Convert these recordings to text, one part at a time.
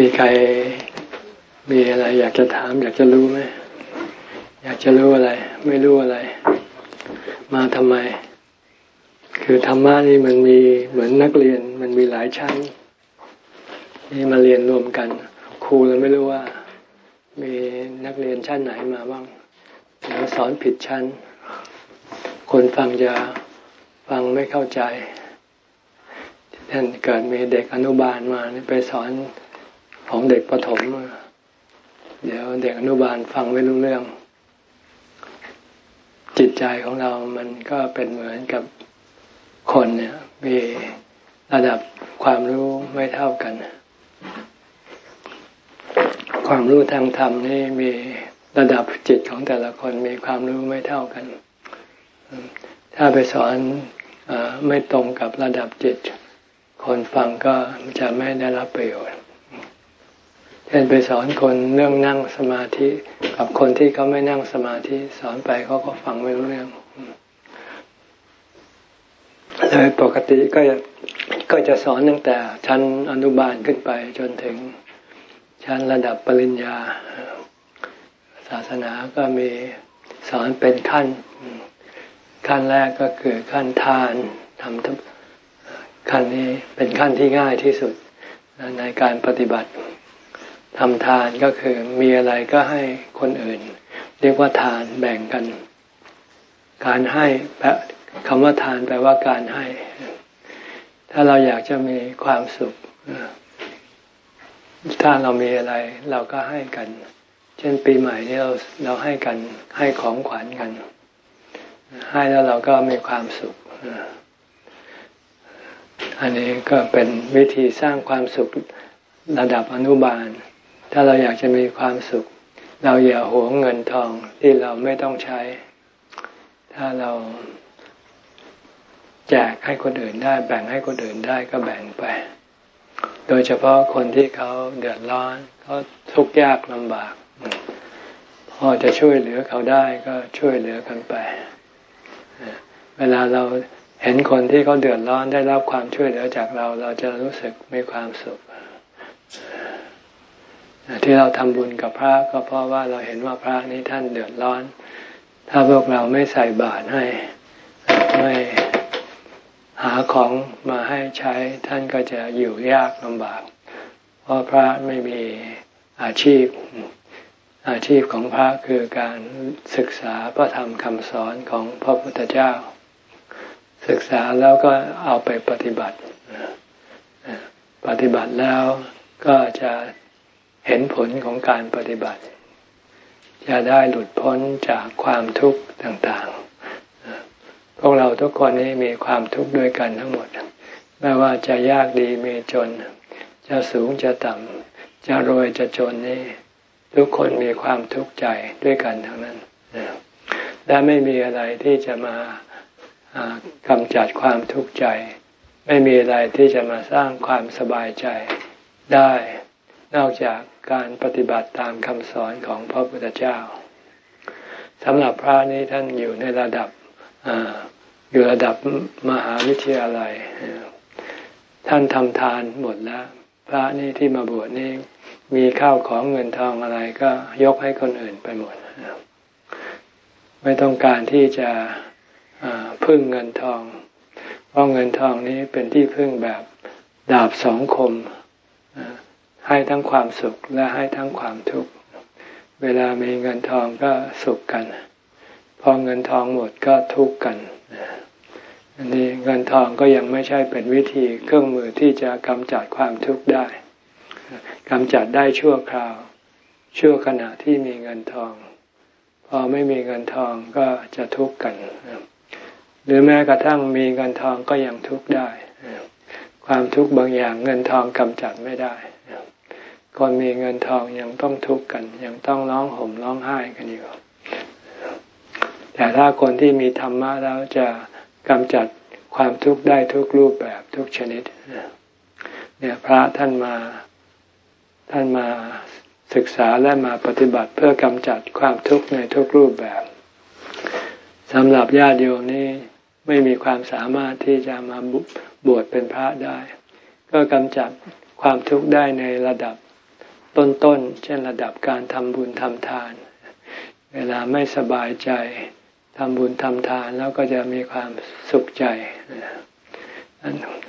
มีใครมีอะไร อยากจะถาม อยากจะรู้ไหมอยากจะรู้อะไร ไม่รู้อะไร มาทำไม คือธรรมะนี่มันมีเหมือนนักเรียน มันมีหลายชั้น นี่มาเรียนรวมกัน ครูเราไม่รู้ว่า มีนักเรียนชั้นไหนมาบ้างแล้วสอนผิดชั้น คนฟังจะฟังไม่เข้าใจท่านเกิดมีเด็กอนุบาลมาไปสอน ของเด็กประถม เดี๋ยวเด็กอนุบาลฟังไม่รู้เรื่อง จิตใจของเรามันก็เป็นเหมือนกับคนเนี่ย มีระดับความรู้ไม่เท่ากัน ความรู้ทางธรรมนี่มีระดับจิตของแต่ละคนมีความรู้ไม่เท่ากัน ถ้าไปสอนอไม่ตรงกับระดับจิต คนฟังก็จะไม่ได้รับประโยชน์ เช่นไปสอนคนเรื่องนั่งสมาธิกับคนที่เขาไม่นั่งสมาธิ สอนไปเขาก็ฟังไม่รู้เรื่องเลยปกติก็ก็จะสอนตั้งแต่ชั้นอนุบาลขึ้นไปจนถึงชั้นระดับปริญญา ศาสนาก็มีสอนเป็นขั้น ขั้นแรกก็คือขั้นทานทำขั้นนี้เป็นขั้นที่ง่ายที่สุดในการปฏิบัติ ทำทานก็คือมีอะไรก็ให้คนอื่น เรียกว่าทานแบ่งกัน การให้แปลคำว่าทานแปลว่าการให้ ถ้าเราอยากจะมีความสุข ถ้าเรามีอะไรเราก็ให้กัน เช่นปีใหม่นี้เราเราให้กันให้ของขวัญกัน ให้แล้วเราก็มีความสุข อันนี้ก็เป็นวิธีสร้างความสุขระดับอนุบาล ถ้าเราอยากจะมีความสุข เราอย่าหวงเงินทองที่เราไม่ต้องใช้ ถ้าเราแจกให้คนอื่นได้ แบ่งให้คนอื่นได้ก็แบ่งไป โดยเฉพาะคนที่เขาเดือดร้อนเขาทุกข์ยากลำบาก พอจะช่วยเหลือเขาได้ก็ช่วยเหลือกันไป เวลาเราเห็นคนที่เขาเดือดร้อนได้รับความช่วยเหลือจากเรา เราจะรู้สึกมีความสุข ที่เราทำบุญกับพระก็เพราะว่าเราเห็นว่าพระนี้ท่านเดือดร้อน ถ้าพวกเราไม่ใส่บาตรให้ไม่หาของมาให้ใช้ท่านก็จะอยู่ยากลำบาก เพราะพระไม่มีอาชีพ อาชีพของพระคือการศึกษาพระธรรมคำสอนของพระพุทธเจ้า ศึกษาแล้วก็เอาไปปฏิบัติ ปฏิบัติแล้วก็จะ เห็นผลของการปฏิบัติ จะได้หลุดพ้นจากความทุกข์ต่างๆ พวกเราทุกคนนี้มีความทุกข์ด้วยกันทั้งหมด ไม่ว่าจะยากดีมีจน จะสูงจะต่ำ จะรวยจะจนนี่ทุกคนมีความทุกข์ใจด้วยกันทั้งนั้นและไม่มีอะไรที่จะมากำจัดความทุกข์ใจ ไม่มีอะไรที่จะมาสร้างความสบายใจได้ นอกจาก การปฏิบัติตามคำสอนของพระพุทธเจ้าสำหรับพระนี้ท่านอยู่ในระดับออยู่ระดับมหาวิทยาลัย ท่านทำทานหมดแล้ว พระนี่ที่มาบวชนี่มีข้าวของเงินทองอะไรก็ยกให้คนอื่นไปหมด ไม่ต้องการที่จะพึ่งเงินทอง เพราะเงินทองนี้เป็นที่พึ่งแบบดาบสองคม ให้ทั้งความสุขและให้ทั้งความทุกข์ เวลามีเงินทองก็สุขกัน พอเงินทองหมดก็ทุกข์กัน อันนี้เงินทองก็ยังไม่ใช่เป็นวิธีเครื่องมือที่จะกำจัดความทุกข์ได้กำจัดได้ชั่วคราว ชั่วขณะที่มีเงินทอง พอไม่มีเงินทองก็จะทุกข์กัน หรือแม้กระทั่งมีเงินทองก็ยังทุกข์ได้ ความทุกข์บางอย่างเงินทองกำจัดไม่ได้ คนมีเงินทองยังต้องทุกข์กัน ยังต้องร้องห่มร้องไห้กันอยู่ แต่ถ้าคนที่มีธรรมะแล้วจะกำจัดความทุกข์ได้ทุกรูปแบบทุกชนิดเนี่ยพระท่านมาท่านมาศึกษาและมาปฏิบัติเพื่อกำจัดความทุกข์ในทุกรูปแบบสำหรับญาติโยมนี่ไม่มีความสามารถที่จะมาบวชเป็นพระได้ ก็กำจัดความทุกข์ได้ในระดับ ต้นๆ เช่นระดับการทำบุญทำทาน เวลาไม่สบายใจทำบุญทำทานแล้วก็จะมีความสุขใจ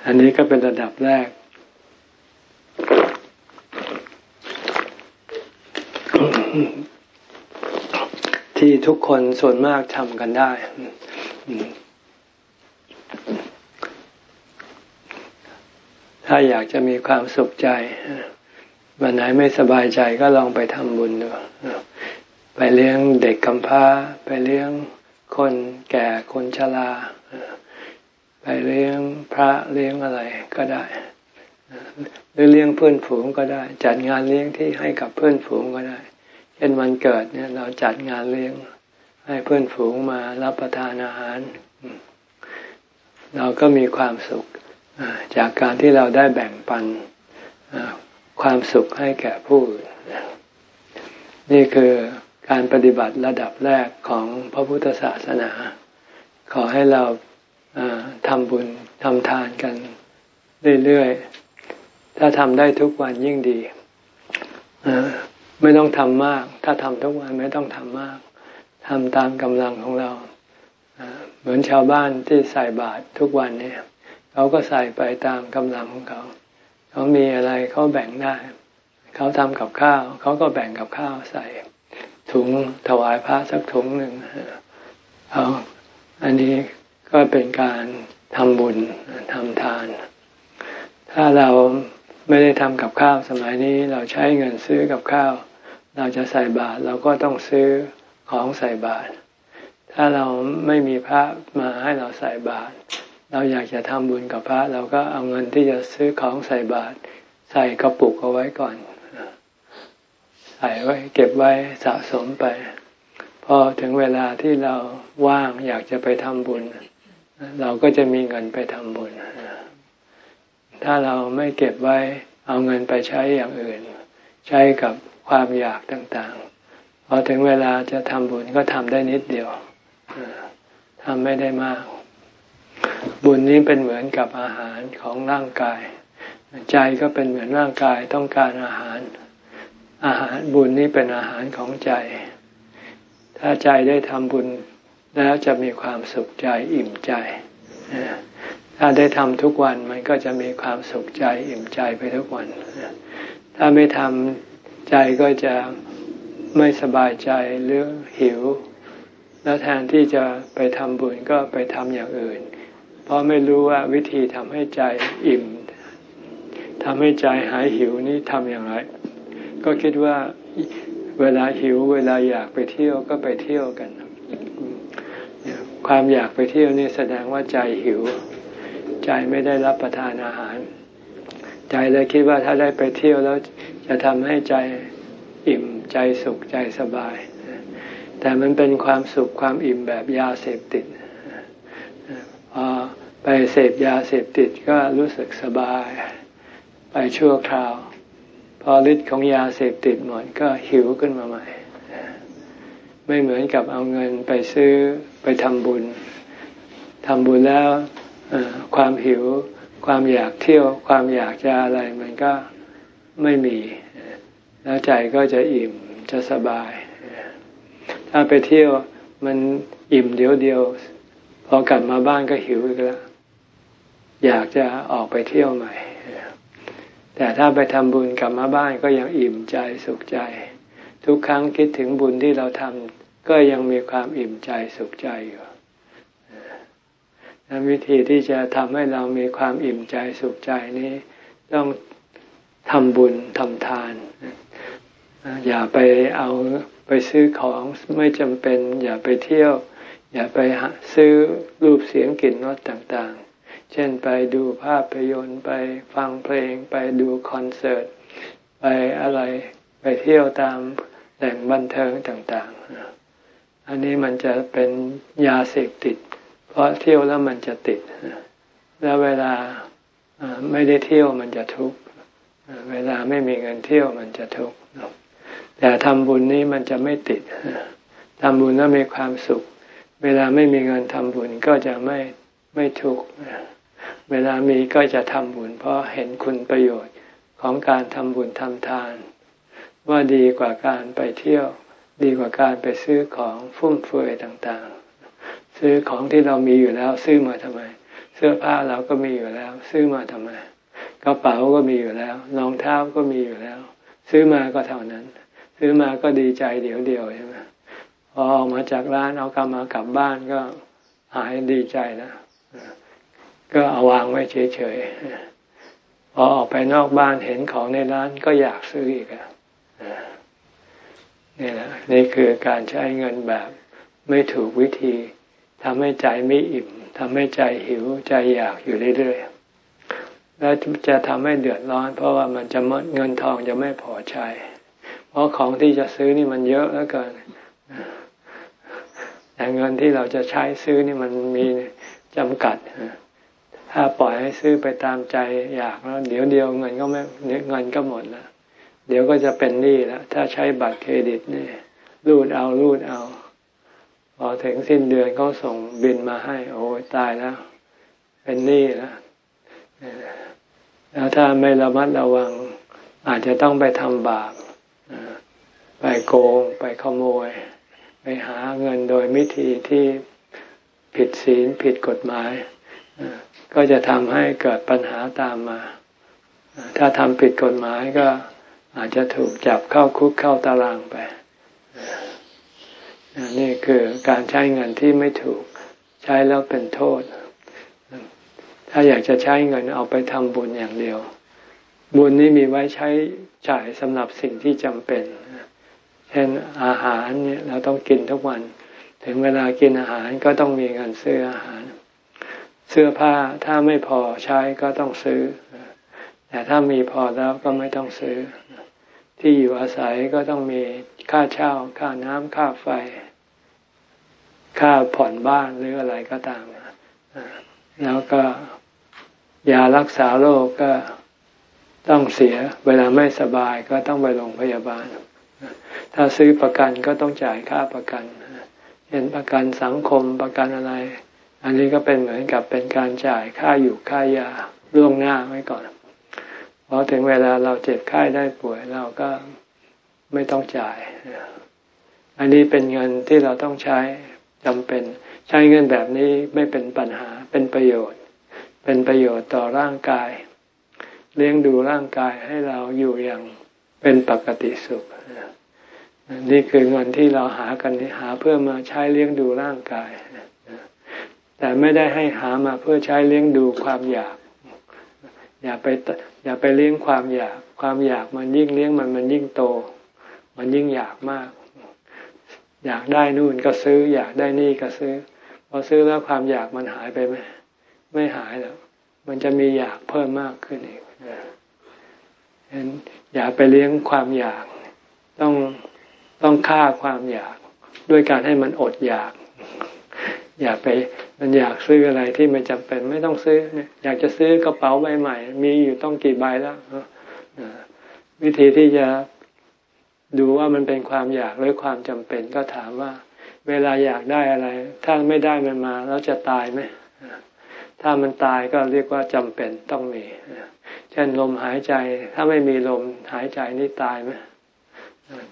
อันนี้ก็เป็นระดับแรก ที่ทุกคนส่วนมากทำกันได้ ถ้าอยากจะมีความสุขใจ วันไหนไม่สบายใจก็ลองไปทำบุญดูไปเลี้ยงเด็กกำพร้า ไปเลี้ยงคนแก่คนชราไปเลี้ยงพระเลี้ยงอะไรก็ได้ หรือเลี้ยงเพื่อนฝูงก็ได้ จัดงานเลี้ยงที่ให้กับเพื่อนฝูงก็ได้ เช่นวันเกิดเนี่ยเราจัดงานเลี้ยง ให้เพื่อนฝูงมารับประทานอาหาร เราก็มีความสุขจากการที่เราได้แบ่งปัน ความสุขให้แก่ผู้อื่นนี่คือการปฏิบัติระดับแรกของพระพุทธศาสนา ขอให้เราทำบุญทำทานกันเรื่อยๆ ถ้าทำได้ทุกวันยิ่งดีไม่ต้องทำมาก ถ้าทำทุกวันไม่ต้องทำมากทำตามกำลังของเรา เหมือนชาวบ้านที่ใส่บาตรทุกวันเนี่ย เขาก็ใส่ไปตามกำลังของเขา เขามีอะไรเขาแบ่งได้ เขาทำกับข้าว เขาก็แบ่งกับข้าวใส่ถุงถวายพระสักถุงหนึ่งเอาอันนี้ก็เป็นการทำบุญทำทาน ถ้าเราไม่ได้ทำกับข้าวสมัยนี้เราใช้เงินซื้อกับข้าว เราจะใส่บาตรเราก็ต้องซื้อของใส่บาตรถ้าเราไม่มีพระมาให้เราใส่บาตร เราอยากจะทำบุญกับพระ เราก็เอาเงินที่จะซื้อของใส่บาตรใส่กระปุกเอาไว้ก่อน ใส่ไว้ เก็บไว้สะสมไป พอถึงเวลาที่เราว่างอยากจะไปทำบุญ เราก็จะมีเงินไปทำบุญ ถ้าเราไม่เก็บไว้เอาเงินไปใช้อย่างอื่น ใช้กับความอยากต่างๆ พอถึงเวลาจะทำบุญก็ทำได้นิดเดียวทำไม่ได้มาก บุญนี้เป็นเหมือนกับอาหารของร่างกาย ใจก็เป็นเหมือนร่างกายต้องการอาหาร อาหารบุญนี้เป็นอาหารของใจ ถ้าใจได้ทำบุญแล้วจะมีความสุขใจอิ่มใจ ถ้าได้ทำทุกวันมันก็จะมีความสุขใจอิ่มใจไปทุกวัน ถ้าไม่ทำใจก็จะไม่สบายใจหรือหิว แล้วแทนที่จะไปทำบุญก็ไปทำอย่างอื่น เพราะไม่รู้ว่าวิธีทำให้ใจอิ่มทำให้ใจหายหิวนี่ทำอย่างไร ก็คิดว่าเวลาหิวเวลาอยากไปเที่ยวก็ไปเที่ยวกัน ความอยากไปเที่ยวนี่แสดงว่าใจหิว ใจไม่ได้รับประทานอาหาร ใจเลยคิดว่าถ้าได้ไปเที่ยวแล้วจะทำให้ใจอิ่มใจสุขใจสบาย แต่มันเป็นความสุขความอิ่มแบบยาเสพติด ไปเสพยาเสพติดก็รู้สึกสบาย ไปชั่วคราว พอฤทธิ์ของยาเสพติดหมดก็หิวขึ้นมาใหม่ ไม่เหมือนกับเอาเงินไปซื้อไปทำบุญทำบุญแล้วความหิว ความอยากเที่ยว ความอยากจะอะไรมันก็ไม่มี แล้วใจก็จะอิ่มจะสบาย ถ้าไปเที่ยวมันอิ่มเดียวเดียว พอกลับมาบ้านก็หิวอีกแล้วอยากจะออกไปเที่ยวใหม่ แต่ถ้าไปทำบุญกลับมาบ้านก็ยังอิ่มใจสุขใจ ทุกครั้งคิดถึงบุญที่เราทำก็ยังมีความอิ่มใจสุขใจอยู่นั้นวิธีที่จะทำให้เรามีความอิ่มใจสุขใจนี้ ต้องทำบุญทำทาน อย่าไปเอาไปซื้อของไม่จำเป็น อย่าไปเที่ยว อย่าไปซื้อรูปเสียงกลิ่นรสต่างๆ เช่นไปดูภาพยนตร์ไปฟังเพลง ไปดูคอนเสิร์ต ไปอะไรไปเที่ยวตามแหล่งบันเทิงต่างๆ อันนี้มันจะเป็นยาเสพติด เพราะเที่ยวแล้วมันจะติด แล้วเวลาไม่ได้เที่ยวมันจะทุกข์เวลาไม่มีเงินเที่ยวมันจะทุกข์แต่ทำบุญนี้มันจะไม่ติดทำบุญแล้วมีความสุข เวลาไม่มีเงินทำบุญก็จะไม่ไม่ทุกข์เวลามีก็จะทำบุญ เพราะเห็นคุณประโยชน์ของการทำบุญทำทาน ว่าดีกว่าการไปเที่ยว ดีกว่าการไปซื้อของฟุ่มเฟือยต่างๆ ซื้อของที่เรามีอยู่แล้วซื้อมาทำไม เสื้อผ้าเราก็มีอยู่แล้ว ซื้อมาทำไมกระเป๋าก็มีอยู่แล้วรองเท้าก็มีอยู่แล้ว ซื้อมาก็เท่านั้น ซื้อมาก็ดีใจเดี๋ยวเดียวใช่ไหม อออกมาจากร้านเอากลับมากลับบ้านก็หายดีใจนะก็เอาวางไว้เฉยๆ พอออกไปนอกบ้านเห็นของในร้านก็อยากซื้ออีกอะนี่แหละนี่คือการใช้เงินแบบไม่ถูกวิธีทำให้ใจไม่อิ่มทำให้ใจหิวใจอยากอยู่เรื่อยๆ แล้วจะทำให้เดือดร้อน เพราะว่ามันจะมดเงินทองจะไม่พอใช้ เพราะของที่จะซื้อนี่มันเยอะแล้วเกิน แต่เงินที่เราจะใช้ซื้อนี่มันมีจำกัด ถ้าปล่อยให้ซื้อไปตามใจอยากแล้วเดี๋ยวเดียวเงินก็ไม่เงินก็หมดแล้วเดี๋ยวก็จะเป็นหนี้แล้วถ้าใช้บัตรเครดิตนี่รูดเอารูดเอาพอถึงสิ้นเดือนเขาส่งบินมาให้ โอ้ตายแล้ว เป็นหนี้แล้วแล้วถ้าไม่ระมัดระวัง อาจจะต้องไปทำบาปไปโกงไปขโมย หาเงินโดยวิธีที่ผิดศีลผิดกฎหมาย ก็จะทำให้เกิดปัญหาตามมา ถ้าทำผิดกฎหมายก็อาจจะถูกจับเข้าคุกเข้าตารางไป นี่คือการใช้เงินที่ไม่ถูกใช้แล้วเป็นโทษ ถ้าอยากจะใช้เงินเอาไปทำบุญอย่างเดียว บุญนี้มีไว้ใช้จ่ายสำหรับสิ่งที่จำเป็น เช่นอาหารเนี่ยเราต้องกินทุกวัน ถึงเวลากินอาหารก็ต้องมีเงินซื้ออาหาร เสื้อผ้าถ้าไม่พอใช้ก็ต้องซื้อ แต่ถ้ามีพอแล้วก็ไม่ต้องซื้อ ที่อยู่อาศัยก็ต้องมีค่าเช่า ค่าน้ำค่าไฟ ค่าผ่อนบ้านหรืออะไรก็ตามแล้วก็ยารักษาโรคก็ต้องเสีย เวลาไม่สบายก็ต้องไปโรงพยาบาล ถ้าซื้อประกันก็ต้องจ่ายค่าประกันเห็นประกันสังคมประกันอะไร อันนี้ก็เป็นเหมือนกับเป็นการจ่ายค่าอยู่ค่ายาล่วงหน้าไว้ก่อนพอถึงเวลาเราเจ็บไข้ได้ป่วยเราก็ไม่ต้องจ่าย อันนี้เป็นเงินที่เราต้องใช้จำเป็น ใช้เงินแบบนี้ไม่เป็นปัญหาเป็นประโยชน์ เป็นประโยชน์ต่อร่างกาย เลี้ยงดูร่างกายให้เราอยู่อย่างเป็นปกติสุข นี่คือเงินที่เราหากันหาเพื่อมาใช้เลี้ยงดูร่างกาย แต่ไม่ได้ให้หามาเพื่อใช้เลี้ยงดูความอยาก อย่าไปอย่าไปเลี้ยงความอยาก ความอยากมันยิ่งเลี้ยงมันมันยิ่งโต มันยิ่งอยากมาก อยากได้นู่นก็ซื้อ อยากได้นี่ก็ซื้อพอซื้อแล้วความอยากมันหายไปไหมไม่หายแล้ว มันจะมีอยากเพิ่มมากขึ้นอีกเห็นอย่าไปเลี้ยงความอยาก ต้อง ต้องฆ่าความอยากด้วยการให้มันอดอยาก อย่าไปมันอยากซื้ออะไรที่ไม่จำเป็นไม่ต้องซื้อเนี่ยอยากจะซื้อกระเป๋าใบใหม่ มีอยู่ต้องกี่ใบแล้ววิธีที่จะดูว่ามันเป็นความอยากหรือความจำเป็นก็ถามว่า เวลาอยากได้อะไร ถ้าไม่ได้มันมาแล้วจะตายไหมถ้ามันตายก็เรียกว่าจำเป็นต้องมีเช่นลมหายใจ ถ้าไม่มีลมหายใจนี่ตายไหม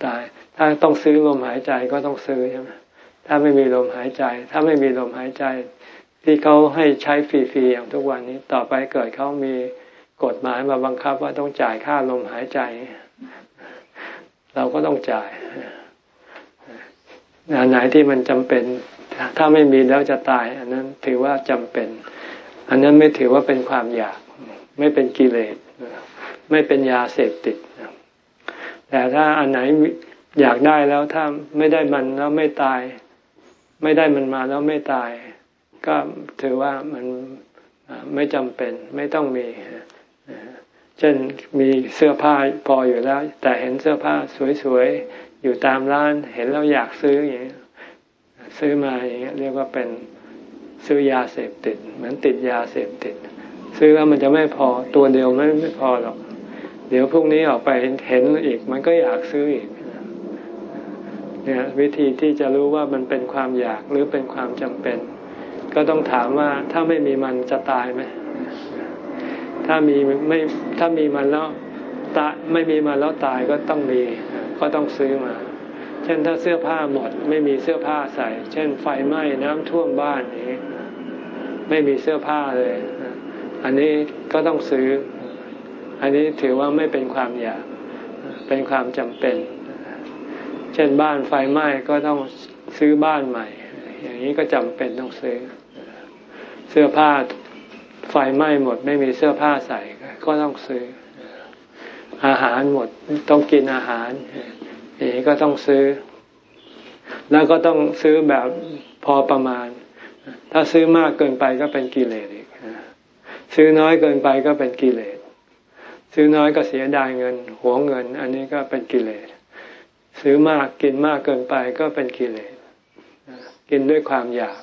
ตาย ถ้าต้องซื้อลมหายใจก็ต้องซื้อใช่ไหมถ้าไม่มีลมหายใจ ถ้าไม่มีลมหายใจ ที่เขาให้ใช้ฟรีๆอย่างทุกวันนี้ ต่อไปเกิดเขามีกฎหมายมาบังคับว่าต้องจ่ายค่าลมหายใจ เราก็ต้องจ่ายงานไหนที่มันจำเป็น ถ้าไม่มีแล้วจะตาย อันนั้นถือว่าจำเป็น อันนั้นไม่ถือว่าเป็นความอยาก ไม่เป็นกิเลสไม่เป็นยาเสพติด แต่ถ้าอันไหนอยากได้แล้วถ้าไม่ได้มันแล้วไม่ตาย ไม่ได้มันมาแล้วไม่ตาย ก็ถือว่ามันไม่จำเป็นไม่ต้องมีเช่นมีเสื้อผ้าพออยู่แล้ว แต่เห็นเสื้อผ้าสวยๆ อยู่ตามร้าน เห็นแล้วอยากซื้ออย่างนี้ซื้อมาอย่างนี้ยเรียกว่าเป็นซื้อยาเสพติด เหมือนติดยาเสพติด ซื้อแล้วมันจะไม่พอตัวเดียวไม่ไม่พอหรอก เดี๋ยวพรุ่งนี้ออกไปเห็นอีก มันก็อยากซื้ออีกเนี่ยวิธีที่จะรู้ว่ามันเป็นความอยากหรือเป็นความจำเป็น ก็ต้องถามว่าถ้าไม่มีมันจะตายไหมถ้ามีไม่ถ้ามีมันแล้วตายไม่มีมันแล้วตายก็ต้องมี ก็ต้องซื้อมา เช่นถ้าเสื้อผ้าหมด ไม่มีเสื้อผ้าใส่ เช่น ไฟไหม้น้ำท่วมบ้านนี้ ไม่มีเสื้อผ้าเลย อันนี้ก็ต้องซื้อ อันนี้ถือว่าไม่เป็นความอยาก เป็นความจำเป็น เช่นบ้านไฟไหม้ก็ต้องซื้อบ้านใหม่ อย่างนี้ก็จำเป็นต้องซื้อ เสื้อผ้าไฟไหม้หมด ไม่มีเสื้อผ้าใส่ก็ต้องซื้อ อาหารหมดต้องกินอาหารอย่างนี้ก็ต้องซื้อ แล้วก็ต้องซื้อแบบพอประมาณ ถ้าซื้อมากเกินไปก็เป็นกิเลสอีกซื้อน้อยเกินไปก็เป็นกิเลส ซื้อน้อยก็เสียดายเงิน หัวเงิน อันนี้ก็เป็นกิเลส ซื้อมากกินมากเกินไปก็เป็นกิเลส กินด้วยความอยาก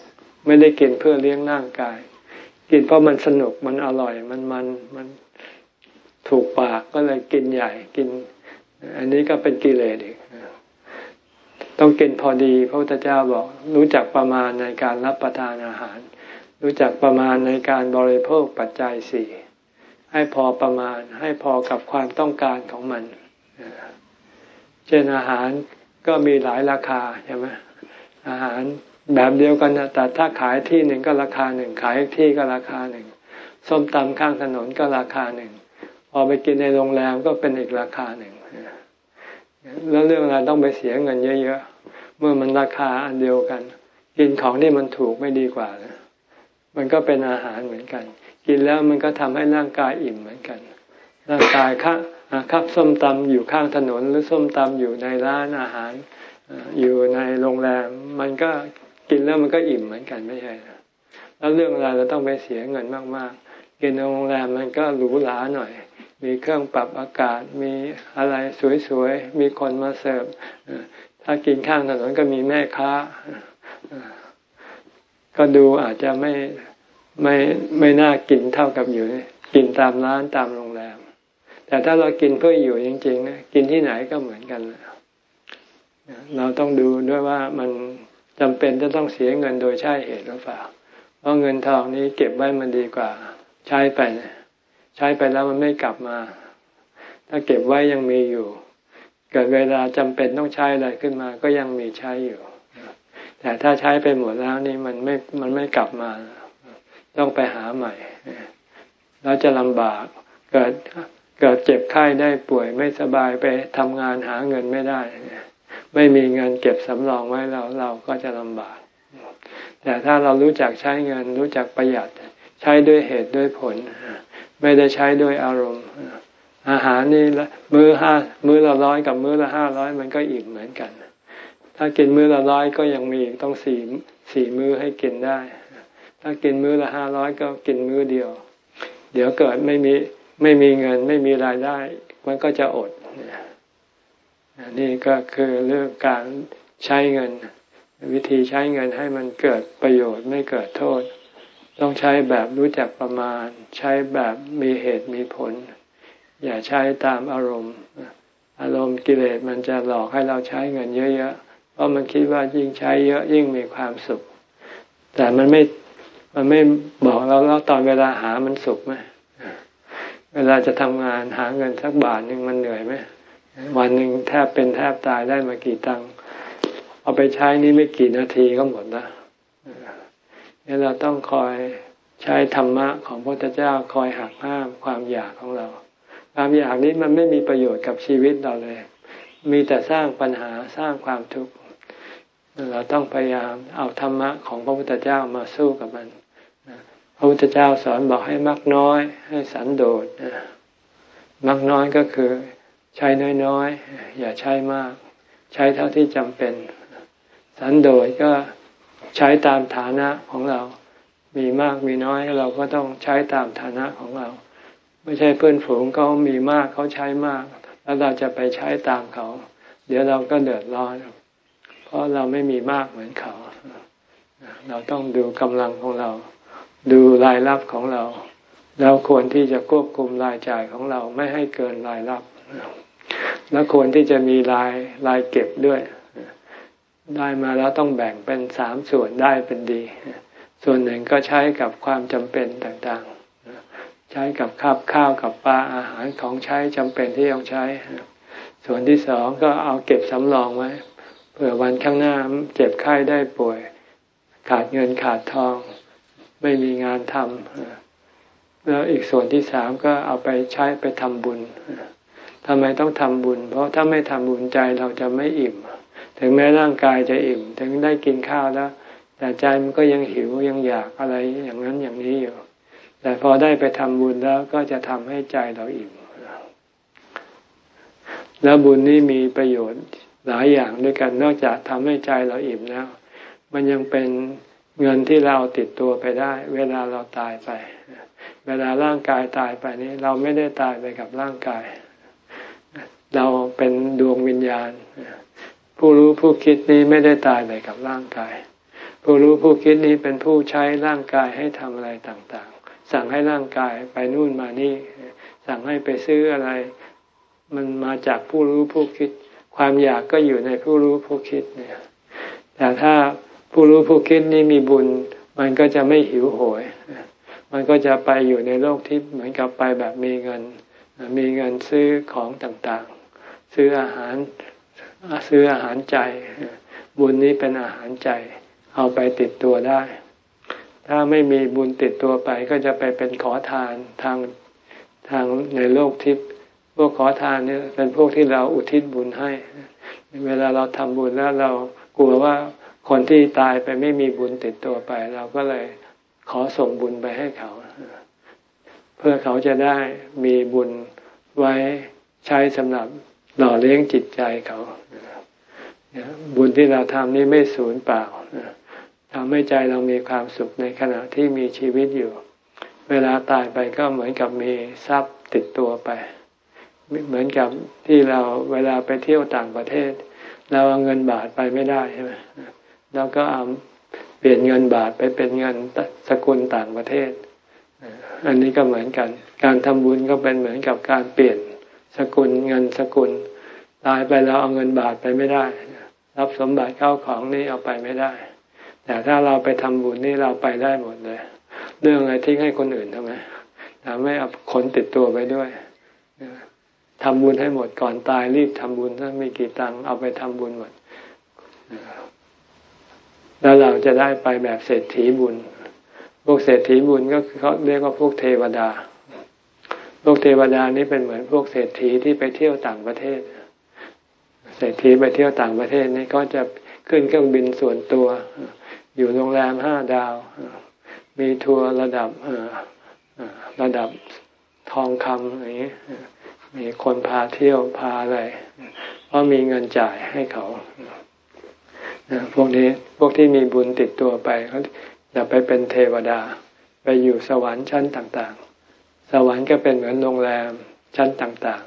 ไม่ได้กินเพื่อเลี้ยงร่างกาย กินเพราะมันสนุกมันอร่อยมันมันมันถูกปากก็เลยกินใหญ่กิน อันนี้ก็เป็นกิเลสอีกต้องกินพอดีพระพุทธเจ้าบอก รู้จักประมาณในการรับประทานอาหาร รู้จักประมาณในการบริโภคปัจจัยสี่ ให้พอประมาณ ให้พอกับความต้องการของมันเช่นอาหารก็มีหลายราคาใช่ไหมอาหารแบบเดียวกันนะแต่ถ้าขายที่หนึ่งก็ราคาหนึ่งขายที่ก็ราคาหนึ่งส้มตำข้างถนนก็ราคาหนึ่งพอไปกินในโรงแรมก็เป็นอีกราคาหนึ่งแล้วเรื่องอะไรต้องไปเสียเงินเยอะๆเมื่อมันราคาอันเดียวกัน กินของที่มันถูกไม่ดีกว่านะมันก็เป็นอาหารเหมือนกัน กินแล้วมันก็ทำให้ร่างกายอิ่มเหมือนกัน ร่างกายค่าครับส้มตำอยู่ข้างถนนหรือส้มตำอยู่ในร้านอาหาร อยู่ในโรงแรม มันก็กินแล้วมันก็อิ่มเหมือนกันไม่ใช่แล้วเรื่องอะไรเราต้องไปเสียเงินมากๆกินในโรงแรมมันก็หรูหราหน่อย มีเครื่องปรับอากาศมีอะไรสวยๆมีคนมาเสิร์ฟถ้ากินข้างถนนก็มีแม่ค้าก็ดูอาจจะไม่ ไม่ไม่น่ากินเท่ากับอยู่ กินตามร้านตามโรงแรม แต่ถ้าเรากินเพื่ออยู่จริงๆนะกินที่ไหนก็เหมือนกันเราต้องดูด้วยว่ามันจำเป็นจะต้องเสียเงินโดยใช่เหตุหรือเปล่า เพราะเงินทองนี้เก็บไว้มันดีกว่า ใช้ไปใช้ไปแล้วมันไม่กลับมา ถ้าเก็บไว้ยังมีอยู่ เกิดเวลาจำเป็นต้องใช้อะไรขึ้นมา ก็ยังมีใช้อยู่ แต่ถ้าใช้ไปหมดแล้วนี่มันไม่ มันไม่กลับมา ต้องไปหาใหม่แล้วจะลำบากเกิดเกิดเจ็บไข้ได้ป่วยไม่สบายไปทำงานหาเงินไม่ได้ ไม่มีเงินเก็บสำรองไว้เราเราก็จะลำบาก แต่ถ้าเรารู้จักใช้เงินรู้จักประหยัด ใช้ด้วยเหตุด้วยผล ไม่ได้ใช้ด้วยอารมณ์อาหารนี่ละมื้อห้ามื้อละร้อยกับมื้อละห้าร้อยมันก็อิ่มเหมือนกัน ถ้ากินมื้อละร้อยก็ยังมีต้องสี่สี่มื้อให้กินได้ ถ้ากินมื้อละห้าร้อยก็กินมื้อเดียว เดี๋ยวเกิดไม่มีไม่มีเงินไม่มีรายได้ มันก็จะอดนี่ก็คือเรื่องการใช้เงิน วิธีใช้เงินให้มันเกิดประโยชน์ไม่เกิดโทษ ต้องใช้แบบรู้จักประมาณ ใช้แบบมีเหตุมีผล อย่าใช้ตามอารมณ์ อารมณ์กิเลสมันจะหลอกให้เราใช้เงินเยอะๆเพราะมันคิดว่ายิ่งใช้เยอะยิ่งมีความสุข แต่มันไม่ มันไม่บอกเราแล้วตอนเวลาหามันสุขไหมเวลาจะทำงานหาเงินสักบาทหนึ่งมันเหนื่อยไหมวันหนึ่งแทบเป็นแทบตายได้มากี่ตังค์เอาไปใช้นี่ไม่กี่นาทีก็หมดนะนี่เราต้องคอยใช้ธรรมะของพระพุทธเจ้าคอยหักห้ามความอยากของเรา ความอยากนี้มันไม่มีประโยชน์กับชีวิตเราเลย มีแต่สร้างปัญหาสร้างความทุกข์เราต้องพยายามเอาธรรมะของพระพุทธเจ้ามาสู้กับมัน ระพุทธเจ้าสอนบอกให้มักน้อย ให้สันโดษมักน้อยก็คือใช้น้อยๆ อย่าใช้มาก ใช้เท่าที่จำเป็น สันโดษก็ใช้ตามฐานะของเรา มีมากมีน้อยเราก็ต้องใช้ตามฐานะของเรา ไม่ใช่เพื่อนฝูงเขามีมากเขาใช้มาก แล้วเราจะไปใช้ตามเขา เดี๋ยวเราก็เดือดร้อน เพราะเราไม่มีมากเหมือนเขา เราต้องดูกำลังของเรา ดูรายรับของเรา แล้วควรที่จะควบคุมรายจ่ายของเราไม่ให้เกินรายรับ แล้วควรที่จะมีรายรายเก็บด้วย ได้มาแล้วต้องแบ่งเป็นสามส่วนได้เป็นดี ส่วนหนึ่งก็ใช้กับความจำเป็นต่างๆ ใช้กับข้าวข้าวกับปลาอาหารของใช้จำเป็นที่ต้องใช้ ส่วนที่สองก็เอาเก็บสำรองไว้เผื่อวันข้างหน้าเจ็บไข้ได้ป่วย ขาดเงินขาดทอง ไม่มีงานทำแล้วอีกส่วนที่สามก็เอาไปใช้ไปทำบุญทำไมต้องทำบุญ เพราะถ้าไม่ทำบุญใจเราจะไม่อิ่ม ถึงแม้ร่างกายจะอิ่ม ถึงได้กินข้าวแล้ว แต่ใจมันก็ยังหิวยังอยากอะไรอย่างนั้นอย่างนี้อยู่ แต่พอได้ไปทำบุญแล้วก็จะทำให้ใจเราอิ่ม แล้วบุญนี้มีประโยชน์หลายอย่างด้วยกัน นอกจากทำให้ใจเราอิ่มแล้ว มันยังเป็น เงินที่เราติดตัวไปได้ เวลาเราตายไป เวลาร่างกายตายไปนี้เราไม่ได้ตายไปกับร่างกาย เราเป็นดวงวิญญาณ ผู้รู้ผู้คิดนี้ไม่ได้ตายไปกับร่างกาย ผู้รู้ผู้คิดนี้เป็นผู้ใช้ร่างกายให้ทำอะไรต่างๆ สั่งให้ร่างกายไปนู่นมานี่ สั่งให้ไปซื้ออะไร มันมาจากผู้รู้ผู้คิด ความอยากก็อยู่ในผู้รู้ผู้คิดเนี่ยแต่ถ้า ผู้รู้ผู้คิดนี้มีบุญ มันก็จะไม่หิวโหย มันก็จะไปอยู่ในโลกที่เหมือนกับไปแบบมีเงิน มีเงินซื้อของต่างๆ ซื้ออาหารซื้ออาหารใจ บุญนี้เป็นอาหารใจ เอาไปติดตัวได้ ถ้าไม่มีบุญติดตัวไปก็จะไปเป็นขอทานทางทางในโลกทิพย์พวกขอทานเนี่ยเป็นพวกที่เราอุทิศบุญให้ เวลาเราทำบุญแล้วเรากลัวว่า คนที่ตายไปไม่มีบุญติดตัวไป เราก็เลยขอส่งบุญไปให้เขา เพื่อเขาจะได้มีบุญไว้ใช้สำหรับหล่อเลี้ยงจิตใจเขาบุญที่เราทำนี่ไม่สูญเปล่าทำให้ใจเรามีความสุขในขณะที่มีชีวิตอยู่ เวลาตายไปก็เหมือนกับมีทรัพย์ติดตัวไป เหมือนกับที่เราเวลาไปเที่ยวต่างประเทศ เราเอาเงินบาทไปไม่ได้ใช่ไหม เราก็เอาเปลี่ยนเงินบาทไปเป็นเงินสกุลต่างประเทศ อันนี้ก็เหมือนกัน การทำบุญก็เป็นเหมือนกับการเปลี่ยนสกุลเงินสกุลตายไปแล้วเอาเงินบาทไปไม่ได้ รับสมบัติเข้าของนี่เอาไปไม่ได้ แต่ถ้าเราไปทำบุญนี่เราไปได้หมดเลย เรื่องอะไรทิ้งให้คนอื่นทำไมทำไม่เอาคนติดตัวไปด้วยทำบุญให้หมดก่อนตายรีบทำบุญถ้ามีกี่ตังเอาไปทำบุญหมด แล้วเราจะได้ไปแบบเศรษฐีบุญ พวกเศรษฐีบุญก็คือเขาเรียกว่าพวกเทวดา พวกเทวดานี่เป็นเหมือนพวกเศรษฐีที่ไปเที่ยวต่างประเทศ เศรษฐีไปเที่ยวต่างประเทศนี่ก็จะขึ้นเครื่องบินส่วนตัว อยู่โรงแรมห้าดาว มีทัวร์ระดับระดับทองคำอย่างนี้มีคนพาเที่ยวพาอะไรเพราะมีเงินจ่ายให้เขา พวกนี้พวกที่มีบุญติดตัวไปเขาจะไปเป็นเทวดา ไปอยู่สวรรค์ชั้นต่างๆ สวรรค์ก็เป็นเหมือนโรงแรมชั้นต่าง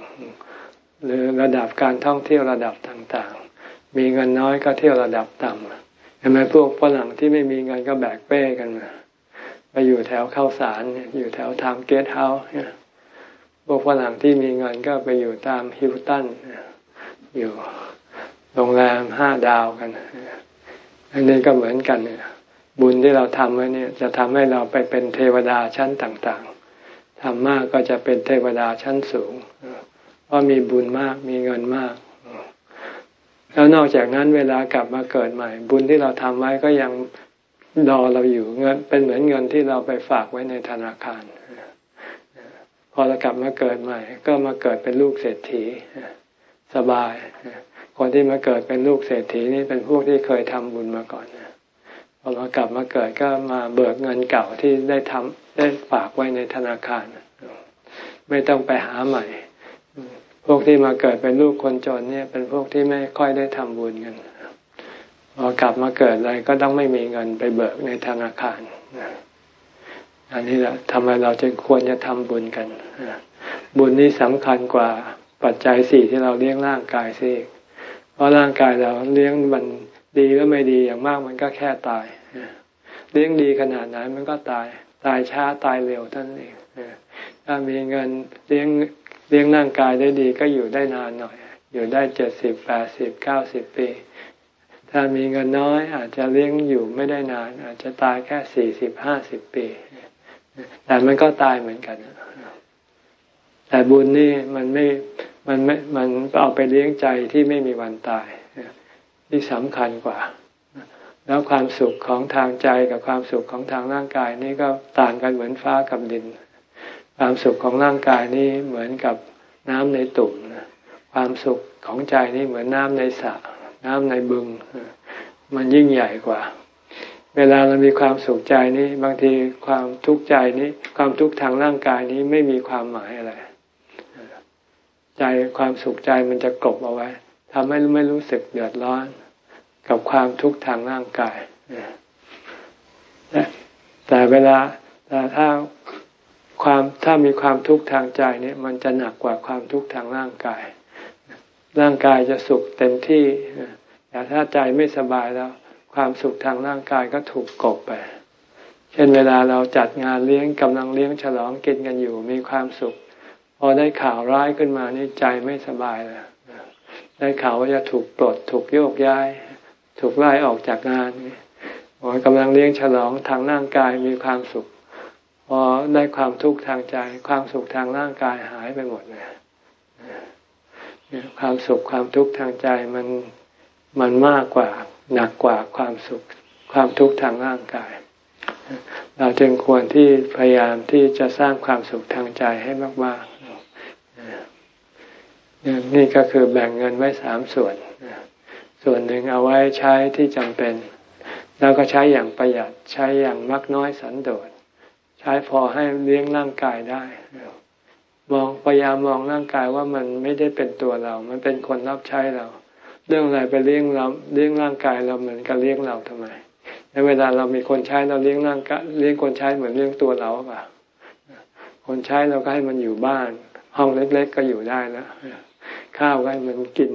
ๆ หรือระดับการท่องเที่ยวระดับต่างๆ มีเงินน้อยก็เที่ยวระดับต่ำเห็นไหมพวกฝรั่งที่ไม่มีเงินก็แบกเป้กันมาไปอยู่แถวเข้าสารอยู่แถวทามเกสเฮาส์พวกฝรั่งที่มีเงินก็ไปอยู่ตามฮิลตันอยู่ โรงแรมห้าดาวกัน อันนี้ก็เหมือนกันเนี่ยบุญที่เราทำไว้เนี่ย จะทำให้เราไปเป็นเทวดาชั้นต่างๆทำมากก็จะเป็นเทวดาชั้นสูง เพราะมีบุญมากมีเงินมาก แล้วนอกจากนั้นเวลากลับมาเกิดใหม่ บุญที่เราทำไว้ก็ยังรอเราอยู่เงินเป็นเหมือนเงินที่เราไปฝากไว้ในธนาคาร พอเรากลับมาเกิดใหม่ ก็มาเกิดเป็นลูกเศรษฐีสบาย คนที่มาเกิดเป็นลูกเศรษฐีนี่เป็นพวกที่เคยทำบุญมาก่อนนะพอมากลับมาเกิดก็มาเบิกเงินเก่าที่ได้ทำได้ฝากไว้ในธนาคาร ไม่ต้องไปหาใหม่ พวกที่มาเกิดเป็นลูกคนจนเนี่ยเป็นพวกที่ไม่ค่อยได้ทำบุญกันพอกลับมาเกิดอะไรก็ต้องไม่มีเงินไปเบิกในธนาคารอันนี้แหละทำไมเราจึงควรจะทำบุญกันบุญนี้สำคัญกว่าปัจจัยสี่ที่เราเลี้ยงร่างกายสิ เพราะร่างกายเราเลี้ยงมันดีหรือไม่ดีอย่างมากมันก็แค่ตาย เลี้ยงดีขนาดไหนมันก็ตาย ตายช้าตายเร็วท่านเองถ้ามีเงินเลี้ยงเลี้ยงร่างกายได้ดีก็อยู่ได้นานหน่อย อยู่ได้เจ็ดสิบแปดสิบเก้าสิบปี ถ้ามีเงินน้อยอาจจะเลี้ยงอยู่ไม่ได้นาน อาจจะตายแค่สี่สิบห้าสิบปี แต่มันก็ตายเหมือนกันแต่บุญนี่มันไม่ มันไม่มันเอาไปเลี้ยงใจที่ไม่มีวันตายที่สำคัญกว่า แล้วความสุขของทางใจกับความสุขของทางร่างกายนี่ก็ต่างกันเหมือนฟ้ากับดิน ความสุขของร่างกายนี่เหมือนกับน้ำในตุ่มความสุขของใจนี่เหมือนน้ำในสระน้ำในบึง มันยิ่งใหญ่กว่า เวลาเรามีความสุขใจนี้ บางทีความทุกข์ใจนี้ ความทุกข์ทางร่างกายนี้ไม่มีความหมายอะไร ใจความสุขใจมันจะกลบเอาไว้ทำให้ไม่รู้สึกเดือดร้อน กับความทุกข์ทางร่างกายแต่เวลาแต่ถ้าความถ้ามีความทุกข์ทางใจเนี่ยมันจะหนักกว่าความทุกข์ทางร่างกาย ร่างกายจะสุขเต็มที่แต่ถ้าใจไม่สบายแล้ว ความสุขทางร่างกายก็ถูกกบไป เช่นเวลาเราจัดงานเลี้ยงกำลังเลี้ยงฉลองกินกันอยู่ มีความสุข พอได้ข่าวร้ายขึ้นมานี่ใจไม่สบายเลยได้ข่าวว่าจะถูกปลดถูกโยกย้าย ถูกไล่ออกจากงานโอ้ยกำลังเลี้ยงฉลองทางร่างกายมีความสุข พอได้ความทุกข์ทางใจ ความสุขทางร่างกายหายไปหมดเลยความสุขความทุกข์ทางใจมันมันมากกว่าหนักกว่าความสุขความทุกข์ทางร่างกาย เราจึงควรที่พยายามที่จะสร้างความสุขทางใจให้มากๆ นี่ก็คือแบ่งเงินไว้สามส่วน ส่วนหนึ่งเอาไว้ใช้ที่จำเป็น แล้วก็ใช้อย่างประหยัดใช้อย่างมักน้อยสันโดษ ใช้พอให้เลี้ยงร่างกายได้ มองพยายามมองร่างกายว่ามันไม่ได้เป็นตัวเรา มันเป็นคนรับใช้เรา เรื่องอะไรไปเลี้ยงเราเลี้ยงร่างกายเราเหมือนกับเลี้ยงเราทำไมในเวลาเรามีคนใช้เราเลี้ยงร่างกายเลี้ยงคนใช้เหมือนเลี้ยงตัวเราเปล่าคนใช้เราก็ให้มันอยู่บ้าน ห้องเล็ก ๆ ก็อยู่ได้แล้ว ข้าวก็ให้มันกิน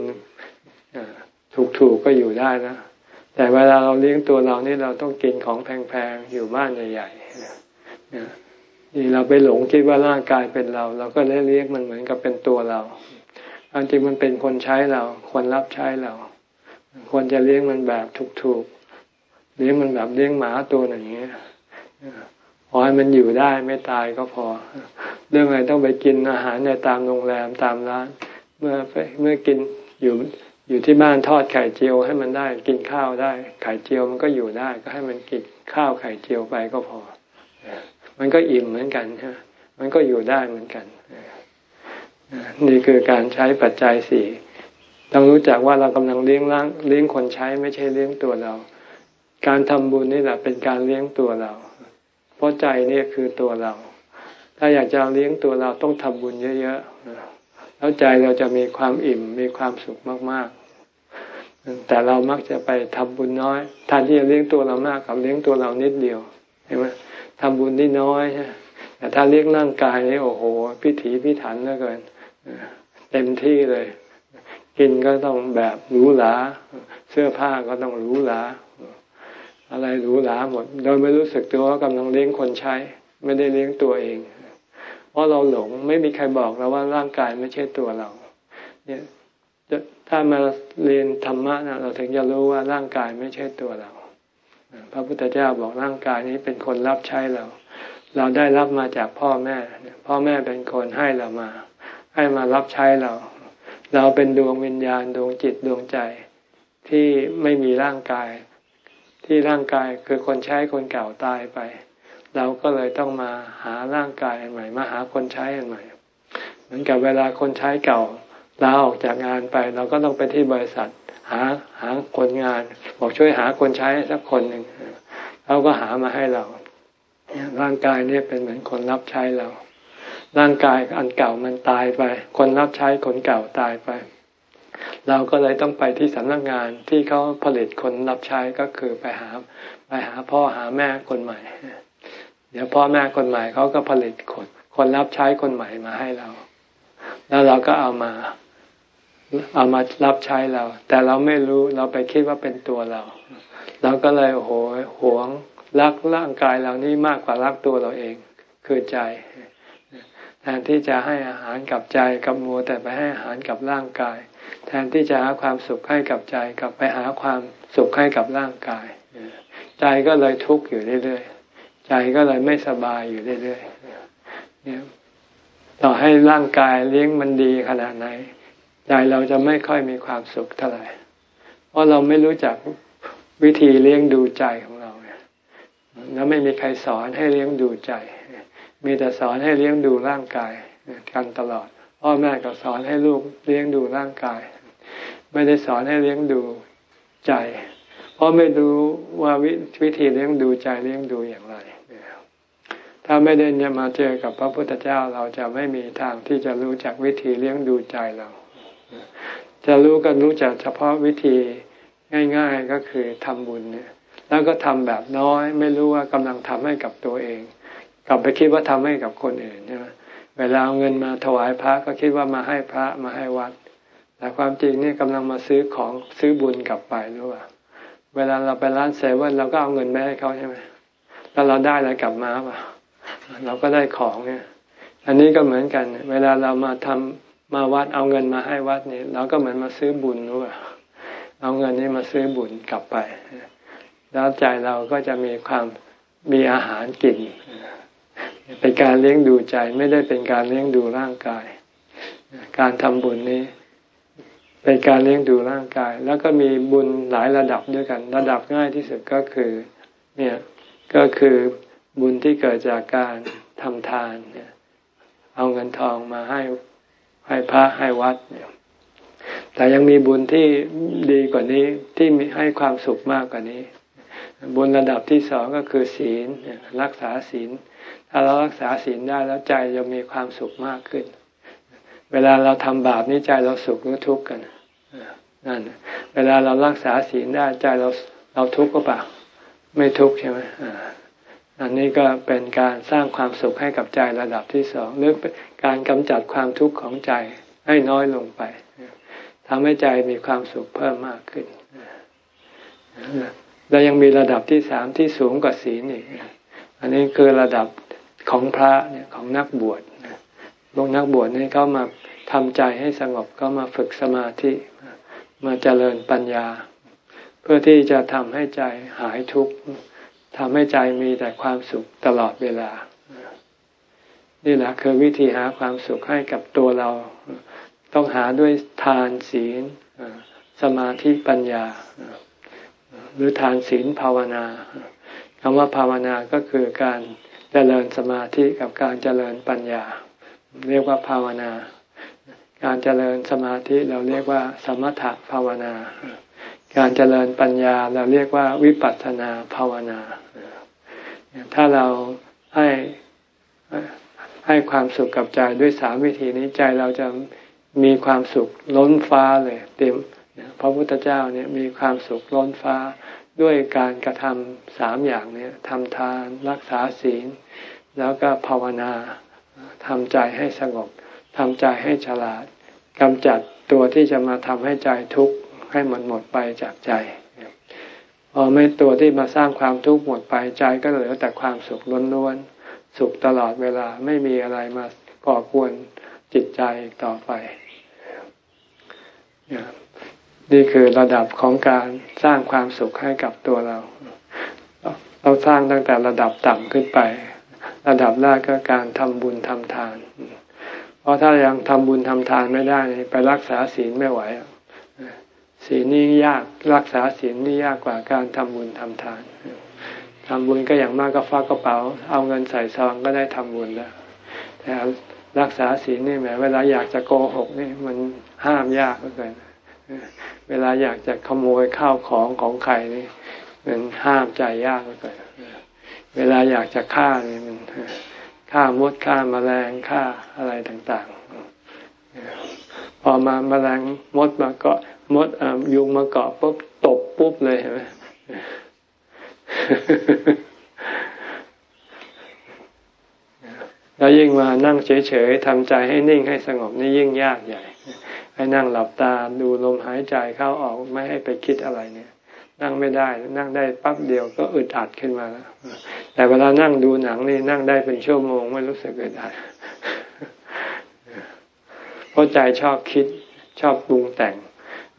ถูกๆก็อยู่ได้นะ แต่เวลาเราเลี้ยงตัวเรานี่เราต้องกินของแพงๆ อยู่บ้านใหญ่ๆนี่เราไปหลงคิดว่าร่างกายเป็นเรา เราก็เลยเรียกมันเหมือนกับเป็นตัวเราจริงมันเป็นคนใช้เรา คนรับใช้เรา ควรจะเลี้ยงมันแบบถูกๆ เลี้ยงมันแบบเลี้ยงหมาตัวอย่างเงี้ยพอให้มันอยู่ได้ไม่ตายก็พอ เรื่องอะไรต้องไปกินอาหารในตามโรงแรมตามร้าน เมื่อเมื่อกินอยู่อยู่ที่บ้านทอดไข่เจียวให้มันได้กินข้าวได้ไข่เจียวมันก็อยู่ได้ ก็ให้มันกินข้าวไข่เจียวไปก็พอ มันก็อิ่มเหมือนกันใช่มันก็อยู่ได้เหมือนกันนี่คือการใช้ปัจจัยสี่ต้องรู้จักว่าเรากำลังเลี้ยงร่างเลี้ยงคนใช้ไม่ใช่เลี้ยงตัวเรา การทำบุญนี่แหละเป็นการเลี้ยงตัวเรา เพราะใจนี่คือตัวเรา ถ้าอยากจะเลี้ยงตัวเราต้องทำบุญเยอะๆ แล้วใจเราจะมีความอิ่มมีความสุขมากๆ แต่เรามักจะไปทำบุญน้อยแทนที่จะเลี้ยงตัวเรามากกับเลี้ยงตัวเรานิดเดียวเห็นไหมทำบุญที่น้อยแต่ถ้าเลี้ยงร่างกายนี่โอ้โห พิถีพิถันเหลือเกินเต็มที่เลย กินก็ต้องแบบหรูหราเสื้อผ้าก็ต้องหรูหราอะไรหรูหราหมด โดยไม่รู้สึกตัวว่ากำลังเลี้ยงคนใช้ ไม่ได้เลี้ยงตัวเองเราะเราหลงไม่มีใครบอกเราว่าร่างกายไม่ใช่ตัวเรา เนี่ยถ้ามาเรียนธรรมะนะเราถึงจะรู้ว่าร่างกายไม่ใช่ตัวเรา พระพุทธเจ้าบอกร่างกายนี้เป็นคนรับใช้เรา เราได้รับมาจากพ่อแม่ พ่อแม่เป็นคนให้เรามา ให้มารับใช้เรา เราเป็นดวงวิญญาณดวงจิตดวงใจที่ไม่มีร่างกาย ที่ร่างกายคือคนใช้คนเก่าตายไป เราก็เลยต้องมาหาร่างกายอันใหม่ มาหาคนใช้อันใหม่ เหมือนกับเวลาคนใช้เก่าลาออกจากงานไป เราก็ต้องไปที่บริษัท หาหาคนงาน บอกช่วยหาคนใช้สักคนหนึ่งเขาก็หามาให้เราร่างกายเนี่ยเป็นเหมือนคนรับใช้เรา ร่างกายอันเก่ามันตายไป คนรับใช้คนเก่าตายไป เราก็เลยต้องไปที่สำนักงานที่เขาผลิตคนรับใช้ก็คือไปหาไปหาพ่อหาแม่คนใหม่ เดี๋ยวพ่อแม่คนใหม่เขาก็ผลิตคนคนรับใช้คนใหม่มาให้เรา แล้วเราก็เอามา เอามารับใช้เรา แต่เราไม่รู้เราไปคิดว่าเป็นตัวเรา เราก็เลยโหยหวงรักร่างกายเรานี่มากกว่ารักตัวเราเอง คือใจแทนที่จะให้อาหารกับใจกับมัวแต่ไปให้อาหารกับร่างกาย แทนที่จะหาความสุขให้กับใจกลับไปหาความสุขให้กับร่างกาย ใจก็เลยทุกข์อยู่เรื่อยๆ ใจก็เลยไม่สบายอยู่เรื่อยๆเนี่ยต่อให้ร่างกายเลี้ยงมันดีขนาดไหน ใจเราจะไม่ค่อยมีความสุขเท่าไหร่ เพราะเราไม่รู้จักวิธีเลี้ยงดูใจของเราแล้วไม่มีใครสอนให้เลี้ยงดูใจ มีแต่สอนให้เลี้ยงดูร่างกายกันตลอด พ่อแม่ก็สอนให้ลูกเลี้ยงดูร่างกาย ไม่ได้สอนให้เลี้ยงดูใจ เพราะไม่รู้ว่าวิวิธีเลี้ยงดูใจเลี้ยงดูอย่างไร ถ้าไม่ได้เนี่ยมาเจอกับพระพุทธเจ้าเราจะไม่มีทางที่จะรู้จักวิธีเลี้ยงดูใจเรา จะรู้กันรู้จักเฉพาะวิธีง่าย ๆก็คือทำบุญเนี่ย แล้วก็ทำแบบน้อย ไม่รู้ว่ากำลังทำให้กับตัวเอง กลับไปคิดว่าทำให้กับคนอื่นใช่ไหมเวลาเอาเงินมาถวายพระก็คิดว่ามาให้พระมาให้วัด แต่ความจริงนี่กำลังมาซื้อของซื้อบุญกลับไปรู้ป่ะเวลาเราไปร้านเซเว่นเราก็เอาเงินไปให้เขาใช่ไหมแล้วเราได้อะไรกลับมาป่ะ เราก็ได้ของเนี่ยอันนี้ก็เหมือนกัน เวลาเรามาทำมาวัดเอาเงินมาให้วัดเนี่ยเราก็เหมือนมาซื้อบุญรู้ป่ะเอาเงินนี้มาซื้อบุญกลับไป แล้วใจเราก็จะมีความมีอาหารกิน เป็นการเลี้ยงดูใจไม่ได้เป็นการเลี้ยงดูร่างกาย การทำบุญนี้ เป็นการเลี้ยงดูร่างกาย แล้วก็มีบุญหลายระดับด้วยกัน ระดับง่ายที่สุดก็คือ เนี่ยก็คือ บุญที่เกิดจากการทำทานเนี่ยเอาเงินทองมาให้ให้พระให้วัดเนี่ยแต่ยังมีบุญที่ดีกว่านี้ที่มีให้ความสุขมากกว่านี้ บุญระดับที่สองก็คือศีลรักษาศีล ถ้าเรารักษาศีลได้แล้วใจจะมีความสุขมากขึ้น เวลาเราทำบาปนี้ใจเราสุขหรือทุกข์กันนั่นเวลาเรารักษาศีลได้ใจเราเราทุกข์ก็เปล่าไม่ทุกข์ใช่ไหม อันนี้ก็เป็นการสร้างความสุขให้กับใจระดับที่สองหรือการกำจัดความทุกข์ของใจให้น้อยลงไปทำให้ใจมีความสุขเพิ่มมากขึ้นแล้วยังมีระดับที่สามที่สูงกว่าศีลอีกอันนี้คือระดับของพระเนี่ยของนักบวชพวกนักบวชนี่เขามาทำใจให้สงบก็มาฝึกสมาธิ มาเจริญปัญญา เพื่อที่จะทำให้ใจหายทุกข์ ทำให้ใจมีแต่ความสุขตลอดเวลา นี่แหละคือวิธีหาความสุขให้กับตัวเรา ต้องหาด้วยทานศีลสมาธิปัญญา หรือทานศีลภาวนาคำว่าภาวนาก็คือการเจริญสมาธิกับการเจริญปัญญา เรียกว่าภาวนา การเจริญสมาธิเราเรียกว่า สมถภาวนา การเจริญปัญญาเราเรียกว่าวิปัสสนาภาวนา ถ้าเราให้ให้ความสุขกับใจด้วยสามวิธีนี้ใจเราจะมีความสุขล้นฟ้าเลย เต็มพระพุทธเจ้าเนี่ยมีความสุขล้นฟ้าด้วยการกระทำสามอย่างเนี่ยทำทานรักษาศีล แล้วก็ภาวนาทำใจให้สงบทำใจให้ฉลาดกำจัดตัวที่จะมาทำให้ใจทุกข์ ให้หมันหมดไปจากใจ พอไม่ตัวที่มาสร้างความทุกข์หมดไปใจก็เหลือแต่ความสุขล้วนๆ สุขตลอดเวลาไม่มีอะไรมาก่อกวนจิตใจต่อไป นี่คือระดับของการสร้างความสุขให้กับตัวเรา เราสร้างตั้งแต่ระดับต่ำขึ้นไป ระดับแรกก็การทำบุญทำทาน เพราะถ้ายังทำบุญทำทานไม่ได้ ไปรักษาศีลไม่ไหว ศีลนี่ยากรักษาศีลนี่ยากกว่าการทำบุญทำทานทำบุญก็อย่างมากก็ฟักกระเป๋า เอาเงินใส่ซองก็ได้ทำบุญแล้วแต่รักษาศีลนี่แหมเวลาอยากจะโกหกนี่มันห้ามยากเหลือเกินเวลาอยากจะขโมยข้าวของของใครนี่มันห้ามใจยากเลยเวลาอยากจะฆ่านี่มันฆ่ามดฆ่ามาแมลงฆ่าอะไรต่างๆ พอมามาแมลงมดมาเกาะ มดยุงมาเกาะปุ๊บตบปุ๊บเลยเห็นไหมแล้วยิ่งมานั่งเฉยๆทำใจให้นิ่งให้สงบนี่ยิ่งยากใหญ่ให้นั่งหลับตาดูลมหายใจเข้าออกไม่ให้ไปคิดอะไรเนี่ย นั่งไม่ได้ นั่งได้ปั๊บเดียวก็อึดอัดขึ้นมาแล้วแต่เวลานั่งดูหนังนี่นั่งได้เป็นชั่วโมงไม่รู้สึกอึดอัดเพราะใจชอบคิดชอบปรุงแต่ง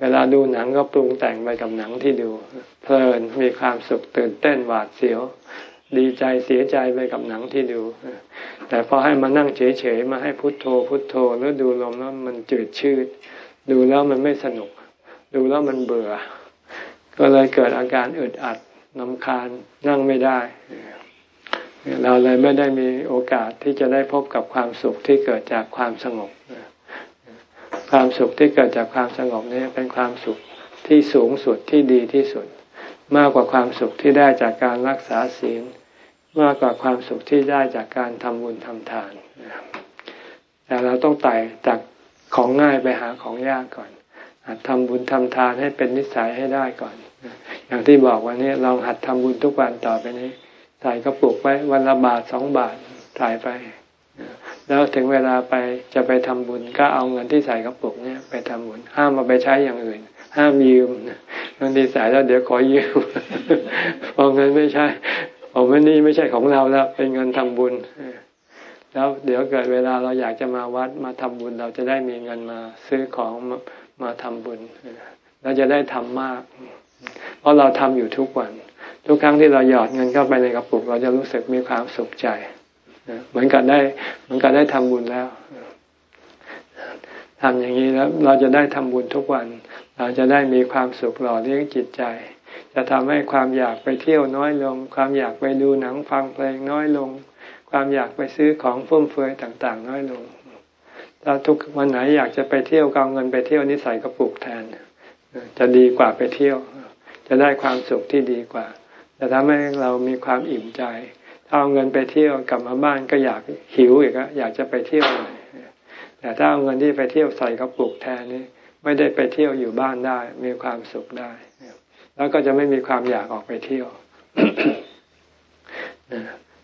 เวลาดูหนังก็ปรุงแต่งไปกับหนังที่ดู เพลินมีความสุขตื่นเต้นหวาดเสียว ดีใจเสียใจไปกับหนังที่ดู แต่พอให้มานั่งเฉยๆมาให้พุโทโธ พุโทโธแล้วดูลมแล้วมันจืดชืด ดูแล้วมันไม่สนุก ดูแล้วมันเบื่อ ก็เลยเกิดอาการอึดอัดนำคาญนั่งไม่ได้ เราเลยไม่ได้มีโอกาสที่จะได้พบกับความสุขที่เกิดจากความสงบ ความสุขที่เกิดจากความสงบนี้เป็นความสุขที่สูงสุดที่ดีที่สุด มากกว่าความสุขที่ได้จากการรักษาศีล มากกว่าความสุขที่ได้จากการทำบุญทำทานแต่เราต้องไต่จากของง่ายไปหาของยากก่อนหัดทำบุญทำทานให้เป็นนิสัยให้ได้ก่อน อย่างที่บอกวันนี้ลองหัดทำบุญทุกวันต่อไปนี้ใส่กระปุกไว้วันละบาทสองบาทถ่ายไป แล้วถึงเวลาไปจะไปทำบุญก็เอาเงินที่ใส่กระปุกเนี่ยไปทำบุญ ห้ามมาไปใช้อย่างอื่น ห้ามยืมเงินที่ใส่แล้วเดี๋ยวขอยืมพอเงินไม่ใช่ผมว่านี่ไม่ใช่ของเราแล้วเป็นเงินทำบุญแล้วเดี๋ยวเกิดเวลาเราอยากจะมาวัดมาทำบุญ เราจะได้มีเงินมาซื้อของมามาทำบุญเราจะได้ทำมาก เพราะเราทำอยู่ทุกวัน ทุกครั้งที่เราหยอดเงินเข้าไปในกระปุก เราจะรู้สึกมีความสุขใจ เหมือนกับได้เหมือนกับได้ทำบุญแล้วทำอย่างนี้แล้วเราจะได้ทำบุญทุกวัน เราจะได้มีความสุขหล่อเลี้ยงจิตใจ จะทำให้ความอยากไปเที่ยวน้อยลง ความอยากไปดูหนังฟังเพลงน้อยลง ความอยากไปซื้อของฟุ่มเฟือยต่าง ๆ น้อยลงถ้าทุกวันไหนอยากจะไปเที่ยวกาเงินไปเที่ยวนี่ใส่กระปุกแทน จะดีกว่าไปเที่ยว จะได้ความสุขที่ดีกว่า จะทำให้เรามีความอิ่มใจ เอาเงินไปเที่ยวกลับมาบ้านก็อยากหิวอีกอะอยากจะไปเที่ยวแต่ถ้าเอาเงินที่ไปเที่ยวใส่กระปุกแทนนี่ไม่ได้ไปเที่ยวอยู่บ้านได้ มีความสุขได้ แล้วก็จะไม่มีความอยากออกไปเที่ยว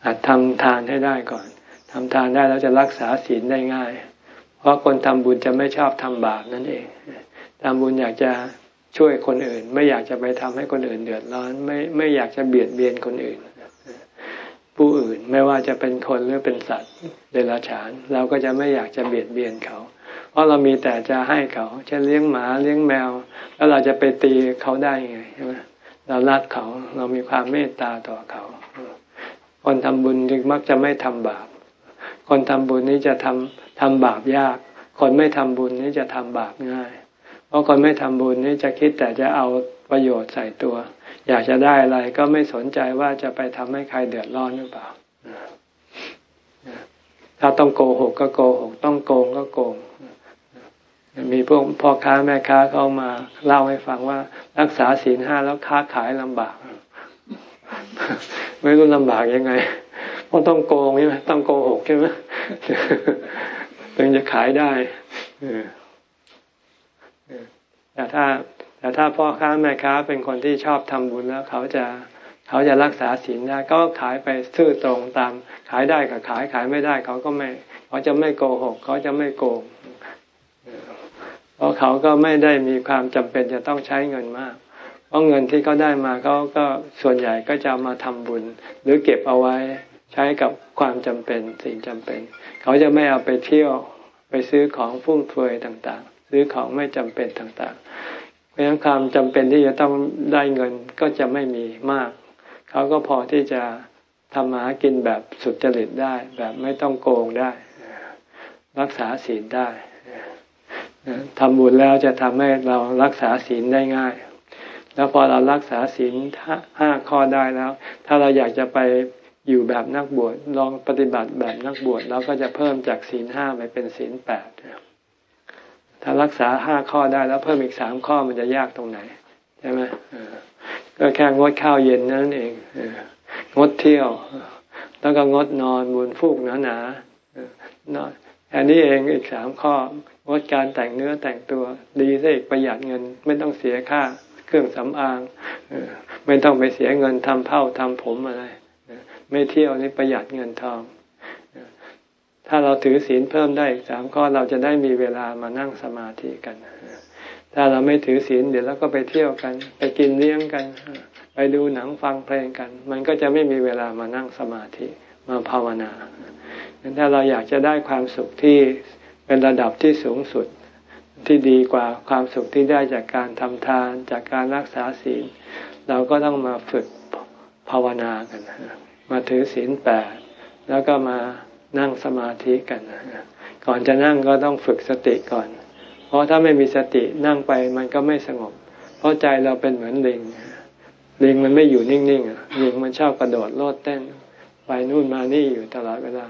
หัดทำทานให้ได้ก่อนทำทานได้แล้วจะรักษาศีลได้ง่าย เพราะคนทำบุญจะไม่ชอบทำบาปนั่นเองทำบุญอยากจะช่วยคนอื่น ไม่อยากจะไปทำให้คนอื่นเดือดร้อน ไม่ไม่อยากจะเบียดเบียนคนอื่น ผู้อื่นไม่ว่าจะเป็นคนหรือเป็นสัตว์เดรัจฉาน เราก็จะไม่อยากจะเบียดเบียนเขา เพราะเรามีแต่จะให้เขาจะเลี้ยงหมาเลี้ยงแมว แล้วเราจะไปตีเขาได้ไงใช่ไหมเรารักเขาเรามีความเมตตาต่อเขา คนทำบุญจึงมักจะไม่ทำบาป คนทำบุญนี้จะทำทำบาปยาก คนไม่ทำบุญนี้จะทำบาปง่าย เพราะคนไม่ทำบุญนี้จะคิดแต่จะเอาประโยชน์ใส่ตัว อยากจะได้อะไรก็ไม่สนใจว่าจะไปทำให้ใครเดือดร้อนหรือเปล่า ถ้าต้องโกหกก็โกหก ต้องโกงก็โกง มีพวกพ่อค้าแม่ค้าเข้ามาเล่าให้ฟังว่า รักษาศีลห้าแล้วค้าขายลำบาก ไม่รู้ลำบากยังไง เพราะต้องโกงใช่ไหมต้องโกหกใช่ไหมถึงจะขายได้แต่ถ้า แต่ถ้าพ่อค้าแม่ค้าเป็นคนที่ชอบทำบุญแล้วเขาจะเขาจะรักษาศีลได้ก็ขายไปซื่อตรงตาม ขายได้กับขายขายไม่ได้ เขาก็ไม่เขาจะไม่โกหก เขาจะไม่โกงเพราะเขาก็ไม่ได้มีความจำเป็นจะต้องใช้เงินมาก เพราะเงินที่เขาได้มาเขาก็ส่วนใหญ่ก็จะมาทำบุญ หรือเก็บเอาไว้ใช้กับความจำเป็นสิ่งจำเป็น เขาจะไม่เอาไปเที่ยวไปซื้อของฟุ่มเฟือยต่างๆ ซื้อของไม่จำเป็นต่างๆ ราะฉะนั้นความจำเป็นที่จะต้องได้เงินก็จะไม่มีมาก เขาก็พอที่จะทำมากินแบบสุจริตได้ แบบไม่ต้องโกงได้ รักษาศีลได้ทำบุญแล้วจะทำให้เรารักษาศีลได้ง่าย แล้วพอเรารักษาศีลห้าข้อได้แล้ว ถ้าเราอยากจะไปอยู่แบบนักบวชลองปฏิบัติแบบนักบวชเราก็จะเพิ่มจากศีลห้าไปเป็นศีลแปด ถ้ารักษาห้าข้อได้แล้วเพิ่มอีกสามข้อมันจะยากตรงไหนใช่ไหมก็แค่งดข้าวเย็นนั่นเองงดเที่ยว แล้วก็งดนอนบนฟูกหนาๆนอนอันนี้เองอีกสามข้องดการแต่งเนื้อแต่งตัว ดีซะอีกประหยัดเงิน ไม่ต้องเสียค่าเครื่องสำอางไม่ต้องไปเสียเงินทำเผ้าทำผมอะไรไม่เที่ยวนี่ประหยัดเงินทอง ถ้าเราถือศีลเพิ่มได้อีกสามข้อเราจะได้มีเวลามานั่งสมาธิกัน ถ้าเราไม่ถือศีลเดี๋ยวเราก็ไปเที่ยวกัน ไปกินเลี้ยงกัน ไปดูหนังฟังเพลงกัน มันก็จะไม่มีเวลามานั่งสมาธิมาภาวนาถ้าเราอยากจะได้ความสุขที่เป็นระดับที่สูงสุดที่ดีกว่าความสุขที่ได้จากการทำทาน จากการรักษาศีล เราก็ต้องมาฝึกภาวนากัน มาถือศีลแปดแล้วก็มา นั่งสมาธิกัน ก่อนจะนั่งก็ต้องฝึกสติก่อน เพราะถ้าไม่มีสตินั่งไปมันก็ไม่สงบ เพราะใจเราเป็นเหมือนลิง ลิงมันไม่อยู่นิ่งๆอะลิงมันชอบกระโดดโลดเต้น ไปนู่นมานี่อยู่ตลอดเวลา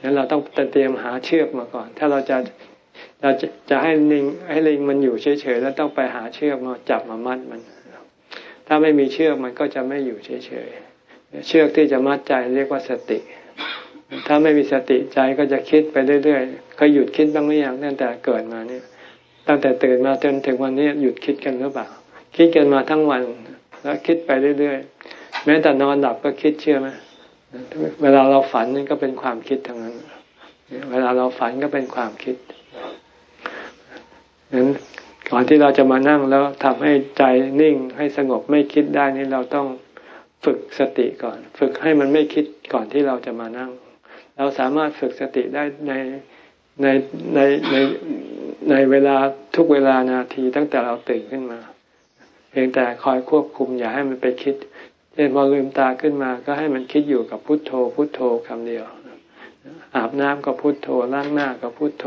งั้นเราต้องเตรียมหาเชือกมาก่อน ถ้าเราจะเราจะจะให้ลิงให้ลิงมันอยู่เฉยๆแล้วต้องไปหาเชือกมาจับมามัดมัน ถ้าไม่มีเชือกมันก็จะไม่อยู่เฉยๆเชือกที่จะมัดใจเรียกว่าสติ ถ้าไม่มีสติใจก็จะคิดไปเรื่อยๆก็หยุดคิดบ้างหรือยังตั้งแต่เกิดมาเนี่ย ตั้งแต่ตื่นมาจนถึงวันนี้หยุดคิดกันหรือเปล่า คิดกันมาทั้งวัน แล้วคิดไปเรื่อยๆ แม้แต่นอนหลับก็คิดเชื่อไหมเวลาเราฝันนี่ก็เป็นความคิดทั้งนั้น เวลาเราฝันก็เป็นความคิดนั้นก่อนที่เราจะมานั่งแล้วทำให้ใจนิ่งให้สงบไม่คิดได้นี่เราต้องฝึกสติก่อน ฝึกให้มันไม่คิดก่อนที่เราจะมานั่ง เราสามารถฝึกสติได้ในในในในในเวลาทุกเวลานาทีตั้งแต่เราตื่นขึ้นมา เพียงแต่คอยควบคุมอย่าให้มันไปคิดเช่นพอลืมตาขึ้นมาก็ให้มันคิดอยู่กับพุทโธ พุทโธคำเดียว อาบน้ำก็พุทโธล้างหน้าก็พุทโธ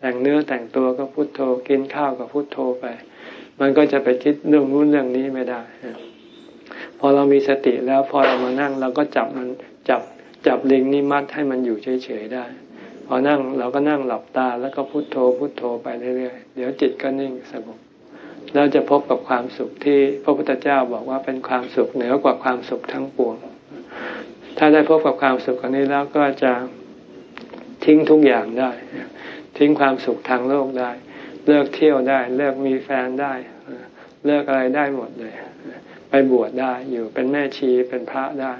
แต่งเนื้อแต่งตัวก็พุทโธกินข้าวก็พุทโธไป มันก็จะไปคิดเรื่องนู้นเรื่องนี้ไม่ได้ พอเรามีสติแล้วพอเรามานั่งเราก็จับมันจับ จับลิงนี่มัดให้มันอยู่เฉยๆได้ พอนั่งเราก็นั่งหลับตาแล้วก็พุทโธพุทโธไปเรื่อยๆ เดี๋ยวจิตก็นิ่งสงบเราจะพบกับความสุขที่พระพุทธเจ้าบอกว่าเป็นความสุขเหนือกว่าความสุขทั้งปวง ถ้าได้พบกับความสุขอันนี้แล้วก็จะทิ้งทุกอย่างได้ ทิ้งความสุขทางโลกได้ เลิกเที่ยวได้ เลิกมีแฟนได้ เลิกอะไรได้หมดเลย ไปบวชได้อยู่เป็นแม่ชีเป็นพระได้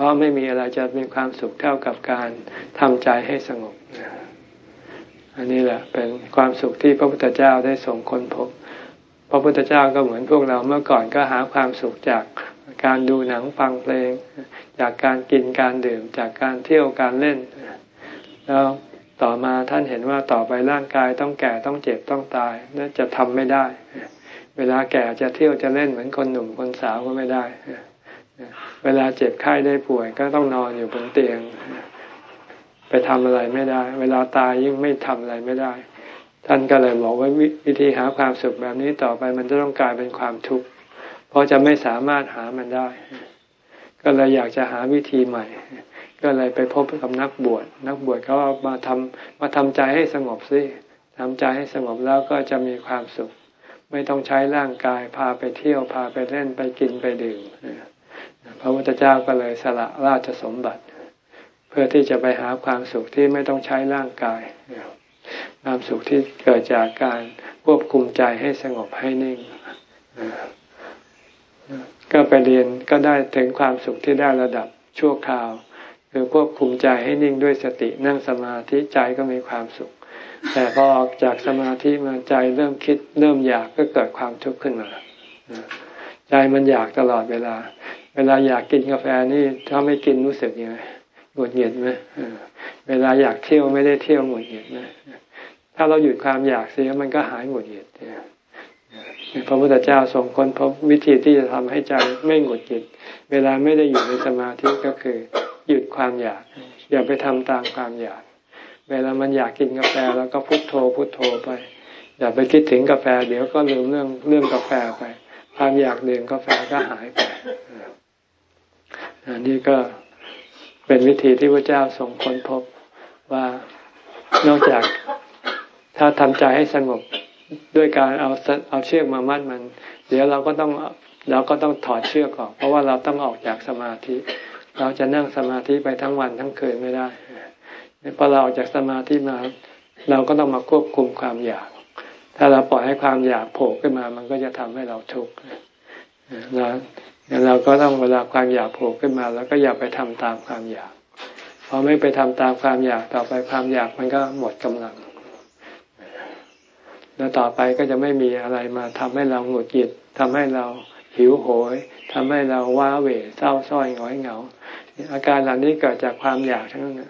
ราะไม่มีอะไรจะมีความสุขเท่ากับการทำใจให้สงบ อันนี้แหละเป็นความสุขที่พระพุทธเจ้าได้ส่งคนพบ พระพุทธเจ้าก็เหมือนพวกเราเมื่อก่อนก็หาความสุขจากการดูหนังฟังเพลง จากการกินการดื่ม จากการเที่ยวการเล่น แล้วต่อมาท่านเห็นว่าต่อไปร่างกายต้องแก่ต้องเจ็บต้องตายน่าจะทำไม่ได้ เวลาแก่จะเที่ยวจะเล่นเหมือนคนหนุ่มคนสาวก็ไม่ได้ เวลาเจ็บไข้ได้ป่วยก็ต้องนอนอยู่บนเตียง ไปทำอะไรไม่ได้ เวลาตายยิ่งไม่ทำอะไรไม่ได้ ท่านก็เลยบอกว่าวิธีหาความสุขแบบนี้ต่อไปมันจะต้องกลายเป็นความทุกข์เพราะจะไม่สามารถหามันได้ ก็เลยอยากจะหาวิธีใหม่ ก็เลยไปพบกับนักบวชนักบวชเขามาทำมาทำใจให้สงบสิทำใจให้สงบแล้วก็จะมีความสุข ไม่ต้องใช้ร่างกายพาไปเที่ยวพาไปเล่นไปกินไปดื่ม พระพุทธเจ้าก็เลยสละราชสมบัติ เพื่อที่จะไปหาความสุขที่ไม่ต้องใช้ร่างกายความสุขที่เกิดจากการควบคุมใจให้สงบให้นิ่งก็ไปเรียนก็ได้ถึงความสุขที่ได้ระดับชั่วคราว คือควบคุมใจให้นิ่งด้วยสตินั่งสมาธิใจก็มีความสุข แต่พอออกจากสมาธิมาใจเริ่มคิดเริ่มอยากก็เกิดความทุกข์ขึ้นมา ใจมันอยากตลอดเวลา เวลาอยากกินกาแฟนี่ถ้าไม่กินรู้สึกยังไงหงุดหงิดไหมเวลาอยากเที่ยวไม่ได้เที่ยวหงุดหงิดไหมถ้าเราหยุดความอยากเสียมันก็หายหงุดหงิดพระพุทธเจ้าทรงค้นพบวิธีที่จะทำให้ใจไม่หงุดหงิด เวลาไม่ได้อยู่ในสมาธิก็คือ หยุดความอยาก อย่าไปทำตามความอยาก เวลามันอยากกินกาแฟแล้วก็พุโทโธพุโทโธไป อย่าไปคิดถึงกาแฟ เดี๋ยวก็ลืมเรื่องเรื่องกาแฟไป ความอยากดื่มกาแฟก็หายไปอันนี้ก็เป็นวิธีที่พระเจ้าทรงค้นพบว่านอกจากถ้าทำใจให้สงบด้วยการเอาเอาเชือกมามัดมัน เดี๋ยวเราก็ต้องเราก็ต้องถอดเชือกออก เพราะว่าเราต้องออกจากสมาธิ เราจะนั่งสมาธิไปทั้งวันทั้งคืนไม่ได้พอเราออกจากสมาธิมา เราก็ต้องมาควบคุมความอยาก ถ้าเราปล่อยให้ความอยากโผล่ขึ้นมา มันก็จะทำให้เราทุกข์แล้วเราก็ต้องเวลาความอยากโผล่ขึ้นมา แล้วก็อย่าไปทำตามความอยากพอไม่ไปทำตามความอยากต่อไปความอยากมันก็หมดกำลัง แล้วต่อไปก็จะไม่มีอะไรมาทำให้เราหงุดหงิดทำให้เราหิวโหยทำให้เราว้าเหวเศร้าส้อยหงอยเหงา อาการเหล่านี้เกิดจากความอยากทั้งนั้น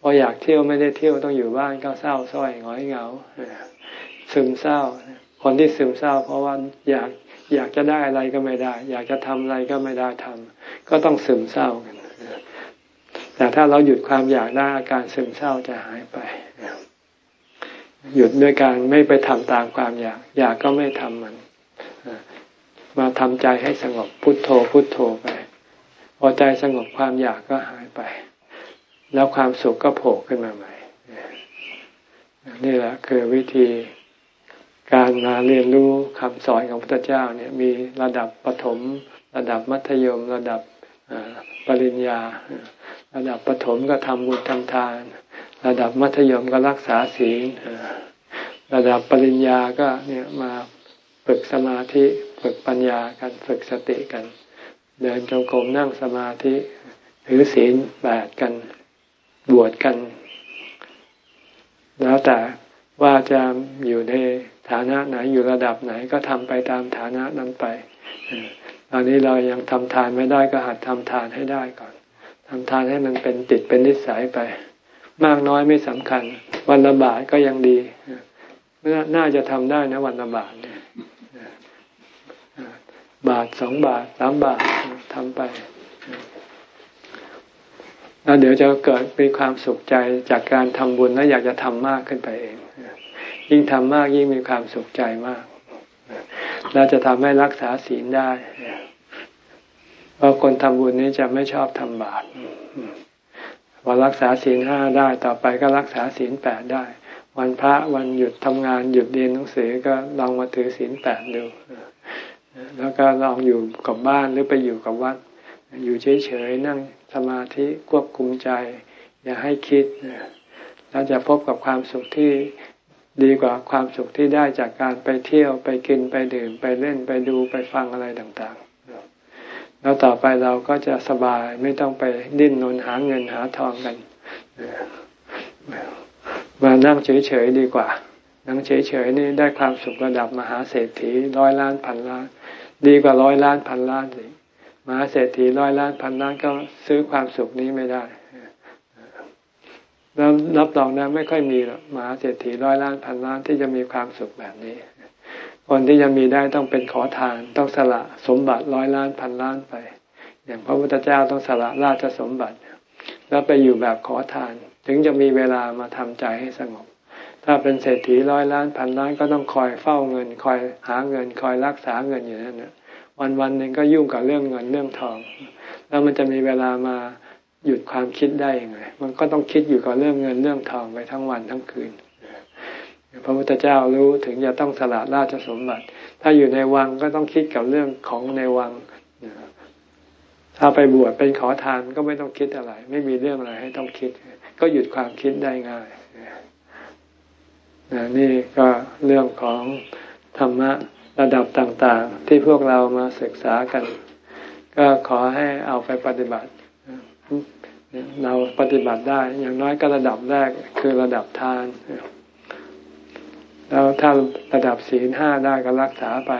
พออยากเที่ยวไม่ได้เที่ยวต้องอยู่บ้านก็เศร้าส้อยหงอยเหงา ซึมเศร้า คนที่ซึมเศร้า เพราะว่าอยากอยากจะได้อะไรก็ไม่ได้ อยากจะทำอะไรก็ไม่ได้ทำก็ต้องซึมเศร้ากันแต่ถ้าเราหยุดความอยากได้อาการซึมเศร้าจะหายไป หยุดด้วยการไม่ไปทำตามความอยาก อยากก็ไม่ทำมันมาทำใจให้สงบพุทโธพุทโธไป พอใจสงบความอยากก็หายไป แล้วความสุขก็โผล่ขึ้นมาใหม่นี่แหละคือวิธี การมาเรียนรู้คำสอนของพระพุทธเจ้าเนี่ยมีระดับปฐมระดับมัธยม ระดับปริญญา ระดับปฐมก็ทำบุญทำทาน ระดับมัธยมก็รักษาศีลระดับปริญญาก็เนี่ยมาฝึกสมาธิฝึกปัญญากันฝึกสติกัน เดินจงกรมนั่งสมาธิถือศีลแปดกันบวชกัน แล้วแต่ว่าจะอยู่ใน ฐานะไหนอยู่ระดับไหนก็ทำไปตามฐานะนั้นไปตอนนี้เรายังทำทานไม่ได้ก็หัดทำทานให้ได้ก่อนทำทานให้มันเป็นติดเป็นนิสัยไป มากน้อยไม่สำคัญ วันละบาทก็ยังดีน่าจะทำได้นะวันละบาทเนี่ยบาทสองบาทสามบาททำไปแล้วเดี๋ยวจะเกิดมีความสุขใจจากการทำบุญแล้วอยากจะทำมากขึ้นไปเอง ยิ่งทำมากยิ่งมีความสุขใจมากเราจะทำให้รักษาศีลได้ เพราะคนทำบุญนี้จะไม่ชอบทำบาปพอรักษาศีลห้าได้ต่อไปก็รักษาศีลแปดได้ วันพระวันหยุดทำงานหยุดเรียนหนังสือก็ลองมาถือศีลแปดดู แล้วก็ลองอยู่กับบ้านหรือไปอยู่กับวัด อยู่เฉยๆนั่งสมาธิควบคุมใจ อย่าให้คิดเราจะพบกับความสุขที่ ดีกว่าความสุขที่ได้จากการไปเที่ยวไปกินไปดื่มไปเล่นไปดูไปฟังอะไรต่างๆ แล้วต่อไปเราก็จะสบายไม่ต้องไปดิ้นนนหาเงินหาทองกันมานั่งเฉยๆดีกว่า นั่งเฉยๆนี่ได้ความสุขระดับมหาเศรษฐีร้อยล้านพันล้าน ดีกว่าร้อยล้านพันล้านสิมหาเศรษฐีร้อยล้านพันล้านก็ซื้อความสุขนี้ไม่ได้ แล้วรับรองนะไม่ค่อยมีหรอกมหาเศรษฐีร้อยล้านพันล้านที่จะมีความสุขแบบนี้ คนที่จะมีได้ต้องเป็นขอทานต้องสละสมบัติร้อยล้านพันล้านไป อย่างพระพุทธเจ้าต้องสละราชสมบัติ แล้วไปอยู่แบบขอทาน ถึงจะมีเวลามาทำใจให้สงบ ถ้าเป็นเศรษฐีร้อยล้านพันล้านก็ต้องคอยเฝ้าเงิน คอยหาเงิน คอยรักษาเงินอยู่นั่นนะวันวันหนึ่งก็ยุ่งกับเรื่องเงินเรื่องทอง แล้วมันจะมีเวลามา หยุดความคิดได้ยังไง มันก็ต้องคิดอยู่กับเรื่องเงินเรื่องทองไปทั้งวันทั้งคืน พระพุทธเจ้ารู้ถึงจะต้องสละราชสมบัติ ถ้าอยู่ในวังก็ต้องคิดกับเรื่องของในวัง ถ้าไปบวชเป็นขอทานก็ไม่ต้องคิดอะไร ไม่มีเรื่องอะไรให้ต้องคิด ก็หยุดความคิดได้ง่ายนี่ก็เรื่องของธรรมะระดับต่าง ๆ ที่พวกเรามาศึกษากัน ก็ขอให้เอาไปปฏิบัติ เราปฏิบัติได้ อย่างน้อยก็ระดับแรกคือระดับทาน แล้วถ้าระดับศีลห้าได้ก็รักษาไป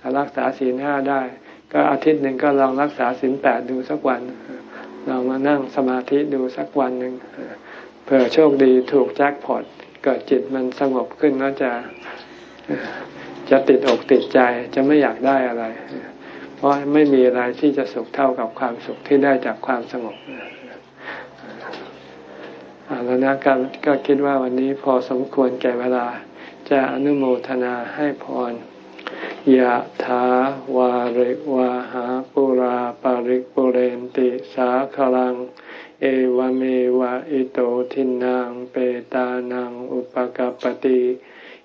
ถ้ารักษาศีลห้าได้ ก็อาทิตย์หนึ่งก็ลองรักษาศีลแปดดูสักวันเรามานั่งสมาธิดูสักวันหนึ่งเผื่อโชคดีถูกแจ็คพอตเกิดจิตมันสงบขึ้นแล้วจะจะติดอกติดใจจะไม่อยากได้อะไร เพราะไม่มีอะไรที่จะสุขเท่ากับความสุขที่ได้จากความสงบแล้วนะก็ก็คิดว่าวันนี้พอสมควรแก่เวลา จะอนุโมทนาให้พรยะถาวาริวาหาปุราปาริกปุเรนติสาคลัง เอวเมวะอิโตทินังเปตานังอุปกปติ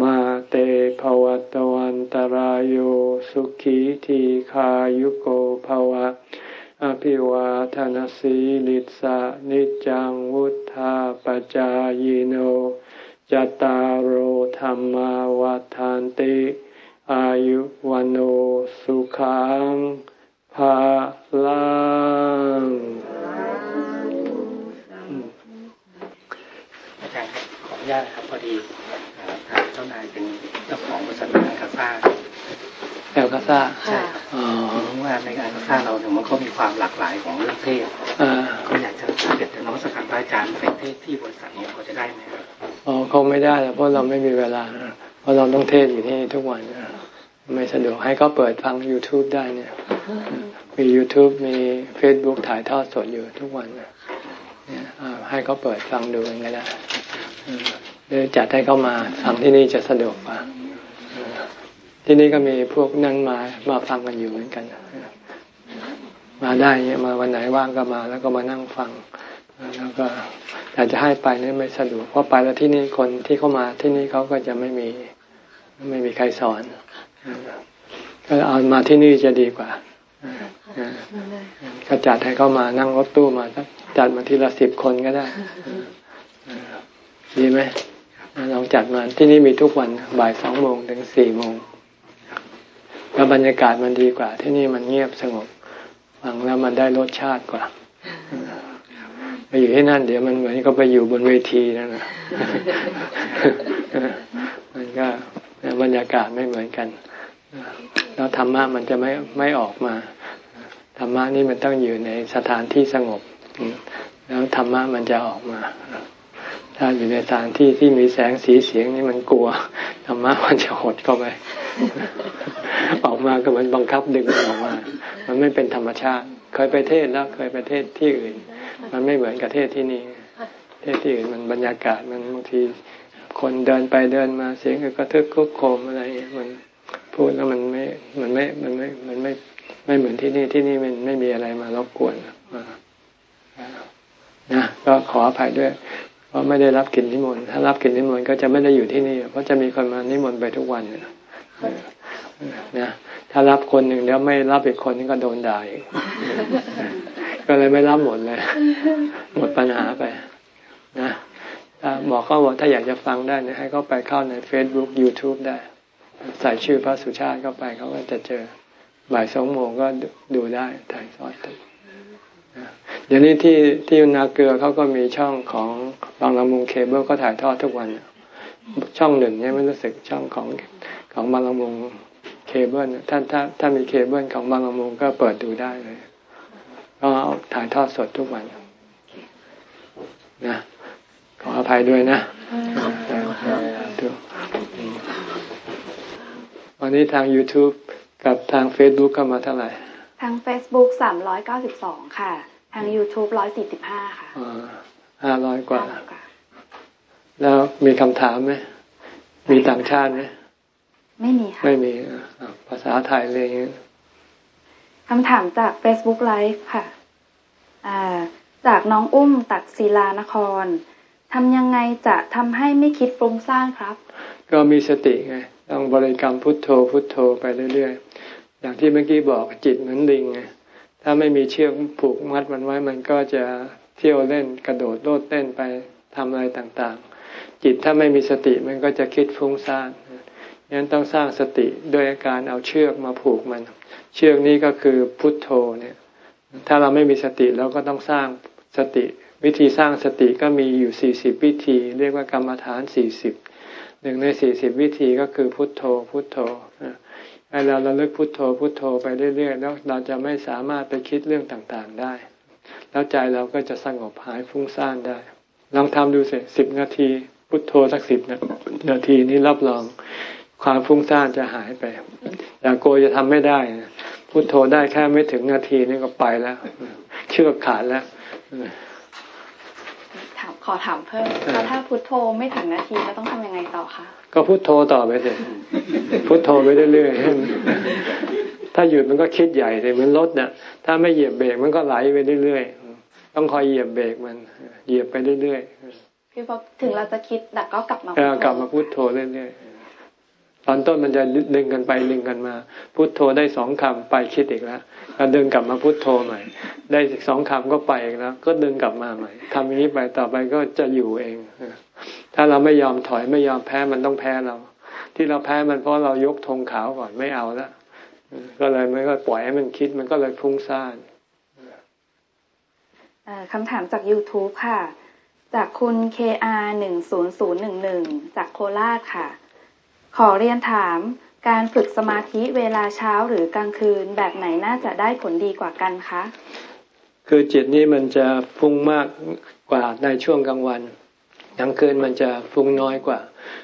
มาเตภวัตวันตารโยสุขีทีขายุโกภวะ อภิวาทานสีลิสานิจังวุธาปจายโนจตารโหธรรมวาทานติ อายุวันโอสุขังภาลังอาจารย์ขออนุญาตครับพอดี เจ้านายเป็นเจ้าของบริษัทแอลคาซ่าแอลคาซาใช่อ๋อว่าในอาซาเราเนี่ยมันก็มีความหลากหลายของเรื่องเทศก็อยากจะเกิดน้องสักการพระอาจารย์เป็นเทศที่บริษัทนี้เขาจะได้ไหมอ๋อคงไม่ได้เพราะเราไม่มีเวลา เพราะเราต้องเทศอยู่ที่ทุกวันไม่สะดวกให้เขาเปิดฟัง youtube ได้เนี่ย มี youtube มี facebook ถ่ายทอดสดอยู่ทุกวันเนี่ยให้เขาเปิดฟังดูกันก็ได้ หรือจัดให้เขามาฟังที่นี่จะสะดวกกว่า ที่นี่ก็มีพวกนั่งมามาฟังกันอยู่เหมือนกัน มาได้เนี่ยมาวันไหนว่างก็มา แล้วก็มานั่งฟัง แล้วก็อยากจะให้ไปนี่ไม่สะดวกเพราะไปแล้วที่นี่คนที่เข้ามาที่นี่เขาก็จะไม่มีไม่มีใครสอนก็เอามาที่นี่จะดีกว่าก็จัดให้เขามานั่งรถตู้มาสักจัดมาทีละสิบคนก็ได้ ดีไหม ลองจัดมาที่นี่มีทุกวันบ่ายสองโมงถึงสี่โมงแล้วบรรยากาศมันดีกว่า ที่นี่มันเงียบสงบฟังแล้วมันได้รสชาติกว่าไปอยู่ที่นั่นเดี๋ยวมันเหมือนก็ไปอยู่บนเวทีนั่นแหละมันก็บรรยากาศไม่เหมือนกัน แล้วธรรมะมันจะไม่ไม่ออกมา ธรรมะนี่มันต้องอยู่ในสถานที่สงบ แล้วธรรมะมันจะออกมา ถ้าอยู่ในสถานที่ที่มีแสงสีเสียงนี่มันกลัวธรรมะมันจะหดเข้าไปออกมาก็เหมือนบังคับดึงออกมา มันไม่เป็นธรรมชาติ เคยไปเทศแล้วเคยไปเทศที่อื่น มันไม่เหมือนกับเทศที่นี่เทศที่อื่นมันบรรยากาศมันบางที คนเดินไปเดินมาเสียงกระทึกคุกโคมอะไรมันพูดแล้วมันไม่ มันไม่ มันไม่ มันไม่ ไม่เหมือนที่นี่ที่นี่มันไม่มีอะไรมารบกวนนะก็ขออภัยด้วย เพราะไม่ได้รับกินนิมนต์ถ้ารับกินนิมนต์ก็จะไม่ได้อยู่ที่นี่ เพราะจะมีคนมานิมนต์ไปทุกวันนะถ้ารับคนหนึ่งแล้วไม่รับอีกคนนึงก็โดนด่าอีกก็เลยไม่รับหมดเลย หมดปัญหาไปนะบอกเขาว่าถ้าอยากจะฟังได้นะให้เขาไปเข้าใน Facebook YouTube ได้ ใส่ชื่อพระสุชาติเข้าไปเขาก็จะเจอบ่ายสองโมงก็ดูได้ถ่ายทอด เดี๋ยวนี้ที่ที่นาเกลือเขาก็มีช่องของบางละมุงเคเบิลก็ถ่ายทอดทุกวัน ช่องหนึ่งเนี่ยไม่รู้สึกช่องของของบางละมุงเคเบิลท่านถ้าถ้ามีเคเบิลของบางละมุงก็เปิดดูได้เลยก็ถ่ายทอดสดทุกวันนะขออภัยด้วยนะวันนี้ทาง YouTube กับทาง Facebook ก็มาเท่าไหร่ ทาง Facebook สามร้อยเก้าสิบสองค่ะ ทาง YouTube ร้อยสี่สิบห้าค่ะห้าร้อยกว่า แล้วมีคำถามไหม มีต่างชาติไหม ไม่มีค่ะ ไม่มีภาษาไทยเลยคำถามจาก Facebook Live ค่ะ จากน้องอุ้มตัดศิลานครทำยังไงจะทำให้ไม่คิดฟุ้งซ่านครับ ก็มีสติไง ต้องบริกรรมพุทโธพุทโธไปเรื่อยๆ อย่างที่เมื่อกี้บอกจิตเหมือนลิงไง ถ้าไม่มีเชือกผูกมัดมันไว้มันก็จะเที่ยวเล่นกระโดดโลดเต้นไปทำอะไรต่างๆ จิตถ้าไม่มีสติมันก็จะคิดฟุ้งซ่านยันต้องสร้างสติโดยการเอาเชือกมาผูกมัน เชือกนี้ก็คือพุทโธเนี่ย ถ้าเราไม่มีสติเราก็ต้องสร้างสติ วิธีสร้างสติก็มีอยู่สี่สิบวิธี เรียกว่ากรรมฐานสี่สิบหนึ่งในสี่สิบวิธีก็คือพุทโธ พุทโธ ให้เราเราเลิกพุทโธพุทโธไปเรื่อยๆแล้วเราจะไม่สามารถไปคิดเรื่องต่างๆได้ แล้วใจเราก็จะสงบหายฟุ้งซ่านได้ ลองทำดูสิสิบนาที พุทโธสักสิบนาทีนี้รับรองความฟุ้งซ่านจะหายไปอย่าโกจะทำไม่ได้พุทโธได้แค่ไม่ถึงนาทีนี่ก็ไปแล้ว เชือกขาดแล้ว ขอถามเพิ่มแล้วถ้าพุทโธไม่ถึงนาทีเราต้องทำยังไงต่อคะก็พุทโธต่อไปสิพุทโธไปเรื่อยๆถ้าหยุดมันก็คิดใหญ่เลยเหมือนรถเนี่ยถ้าไม่เหยียบเบรกมันก็ไหลไปเรื่อยๆต้องคอยเหยียบเบรกมัน เหยียบไปเรื่อยๆพี่พอถึงเราจะคิดแต่ก็กลับมากลับมาพุทโธเรื่อยๆ ตอนต้นมันจะดึงกันไปดึงกันมา พุโทโธได้สองคำไปคิดอีกแล้วแล้วดึงกลับมาพุโทโธใหม่ ได้สองคำก็ไปอีกแล้วก็ดึงกลับมาใหม่ทำอย่างนี้ไปต่อไปก็จะอยู่เอง ถ้าเราไม่ยอมถอยไม่ยอมแพ้มันต้องแพ้เรา ที่เราแพ้มันเพราะเรายกธงขาวก่อนไม่เอาละก็เลยไม่ก็ปล่อยให้มันคิดมันก็เลยพุ่งซ่านคำถามจาก YouTube ค่ะ จากคุณ KR หนึ่งศูนย์ศูนย์หนึ่งหนึ่งจากโคราชค่ะ ขอเรียนถาม การฝึกสมาธิเวลาเช้าหรือกลางคืนแบบไหนน่าจะได้ผลดีกว่ากันคะ คือจิตนี้มันจะฟุ้งมากกว่าในช่วงกลางวันกลางคืนมันจะฟุ้งน้อยกว่า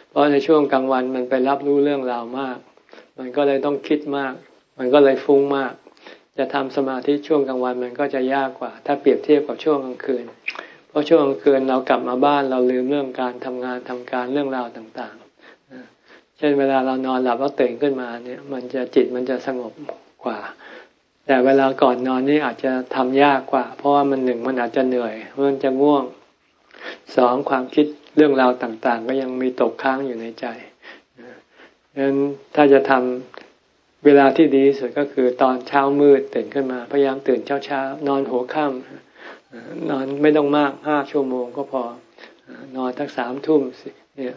เพราะในช่วงกลางวันมันไปรับรู้เรื่องราวมาก มันก็เลยต้องคิดมาก มันก็เลยฟุ้งมาก จะทำสมาธิช่วงกลางวันมันก็จะยากกว่า ถ้าเปรียบเทียบกับช่วงกลางคืน เพราะช่วงกลางคืนเรากลับมาบ้านเราลืมเรื่องการทำงานทำการเรื่องราวต่าง เช่นเวลาเรานอนหลับแล้วตื่นขึ้นมาเนี่ย มันจะจิตมันจะสงบกว่า แต่เวลาก่อนนอนนี่อาจจะทำยากกว่า เพราะว่ามันหนึ่งมันอาจจะเหนื่อยมันจะง่วงสองความคิดเรื่องราวต่างๆ ก็ยังมีตกค้างอยู่ในใจดังนั้นถ้าจะทำเวลาที่ดีที่สุดก็คือตอนเช้ามืดตื่นขึ้นมาพยายามตื่นเช้าๆนอนหัวค่ำนอนไม่ต้องมากห้าชั่วโมงก็พอนอนทั้งสามทุ่มเนี่ย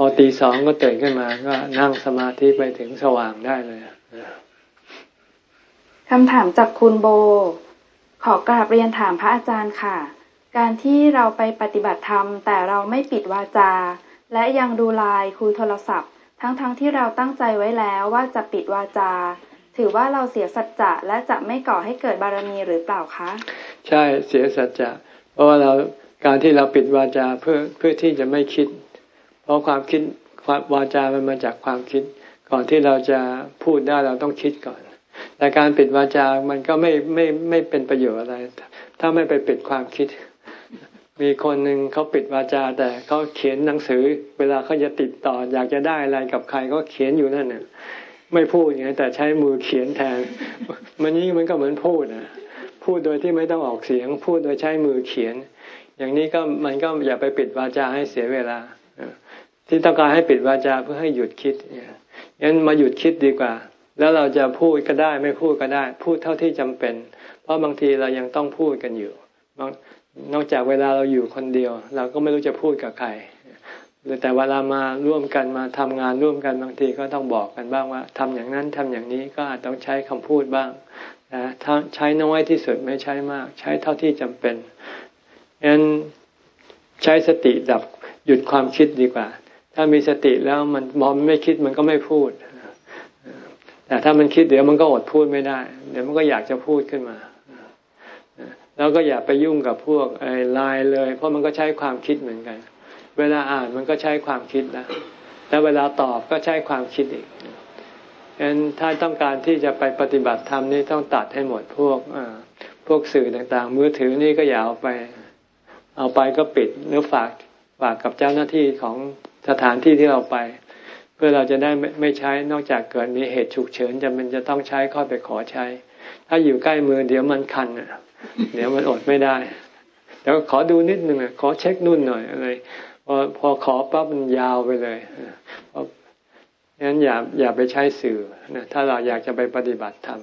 พอตีสองก็ตื่นขึ้นมาก็นั่งสมาธิไปถึงสว่างได้เลยคำถามจากคุณโบ ขอกราบเรียนถามพระอาจารย์ค่ะ การที่เราไปปฏิบัติธรรม แต่เราไม่ปิดวาจา และยังดูไลน์คุยโทรศัพท์ ทั้งๆทที่เราตั้งใจไว้แล้วว่าจะปิดวาจา ถือว่าเราเสียสัจจะและจะไม่ก่อให้เกิดบารมีหรือเปล่าคะ ใช่เสียสัจจะ เพราะว่าเราการที่เราปิดวาจาเพื่อเพื่อที่จะไม่คิด เพราะความคิดวาจามันมาจากความคิด ก่อนที่เราจะพูดได้เราต้องคิดก่อน แต่การปิดวาจา มันก็ไม่ไม่ไม่เป็นประโยชน์อะไร ถ้าไม่ไปปิดความคิด มีคนหนึ่งเขาปิดวาจา แต่เขาเขียนหนังสือ เวลาเขาจะติดต่อ อยากจะได้อะไรกับใครก็เขียนอยู่นั่นน่ะไม่พูดอย่างแต่ใช้มือเขียนแทน มันนี้มันก็เหมือนพูดนะพูดโดยที่ไม่ต้องออกเสียง พูดโดยใช้มือเขียน อย่างนี้ก็มันก็อย่าไปปิดวาจาให้เสียเวลา ที่ต้องการให้ปิดวาจาเพื่อให้หยุดคิดงั้นมาหยุดคิดดีกว่า แล้วเราจะพูดก็ได้ไม่พูดก็ได้ พูดเท่าที่จำเป็น เพราะบางทีเรายังต้องพูดกันอยู่ นอกจากเวลาเราอยู่คนเดียว เราก็ไม่รู้จะพูดกับใครแต่เวลามาร่วมกันมาทำงานร่วมกันบางทีก็ต้องบอกกันบ้างว่าทำอย่างนั้นทำอย่างนี้ก็อาจต้องใช้คำพูดบ้างนะใช้น้อยที่สุดไม่ใช้มาก ใช้เท่าที่จำเป็นงั้นใช้สติดับ หยุดความคิดดีกว่า ถ้ามีสติแล้วมันมองไม่คิดมันก็ไม่พูด แต่ถ้ามันคิดเดี๋ยวมันก็อดพูดไม่ได้ เดี๋ยวมันก็อยากจะพูดขึ้นมาแล้วก็อย่าไปยุ่งกับพวกไอ้ไลน์เลย เพราะมันก็ใช้ความคิดเหมือนกัน เวลาอ่านมันก็ใช้ความคิดนะแล้วเวลาตอบก็ใช้ความคิดอีกฉะนั้นถ้าต้องการที่จะไปปฏิบัติธรรมนี่ต้องตัดให้หมดพวกพวกสื่อต่างๆ มือถือนี่ก็อย่าเอาไป เอาไปก็ปิดหรือฝาก ฝากกับเจ้าหน้าที่ของสถานที่ที่เราไป เพื่อเราจะได้ไม่ใช้นอกจากเกิดมีเหตุฉุกเฉินจะมันจะต้องใช้ข้อไปขอใช้ ถ้าอยู่ใกล้มือเดี๋ยวมันคันอะเดี๋ยวมันอดไม่ได้เดี๋ยวขอดูนิดหนึ่งขอเช็คนู่นหน่อยอะไรพอพอขอปั๊บมันยาวไปเลยเพราะงั้นอย่าอย่าไปใช้สื่อนะถ้าเราอยากจะไปปฏิบัติธรรม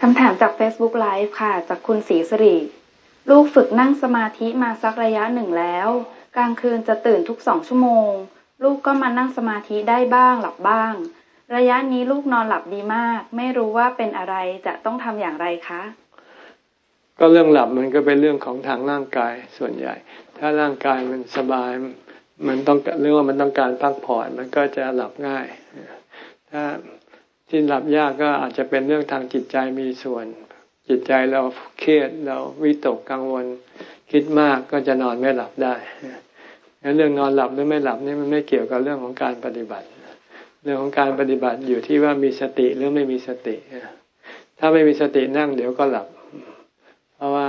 คำถามจาก Facebook Live ค่ะ จากคุณศรีสรี ลูกฝึกนั่งสมาธิมาสักระยะหนึ่งแล้ว กลางคืนจะตื่นทุกสองชั่วโมง ลูกก็มานั่งสมาธิได้บ้างหลับบ้าง ระยะนี้ลูกนอนหลับดีมาก ไม่รู้ว่าเป็นอะไรจะต้องทำอย่างไรคะ ก็เรื่องหลับมันก็เป็นเรื่องของทางร่างกายส่วนใหญ่ ถ้าร่างกายมันสบายมันต้องเรื่องว่ามันต้องการพักผ่อนมันก็จะหลับง่าย ถ้าที่หลับยากก็อาจจะเป็นเรื่องทางจิตใจมีส่วน จิตใจเราเครียดเราวิตกกังวล คิดมากก็จะนอนไม่หลับได้เรื่องนอนหลับหรือไม่หลับนี่มันไม่เกี่ยวกับเรื่องของการปฏิบัติ เรื่องของการปฏิบัติอยู่ที่ว่ามีสติหรือไม่มีสติถ้าไม่มีสตินั่งเดี๋ยวก็หลับ เพราะว่า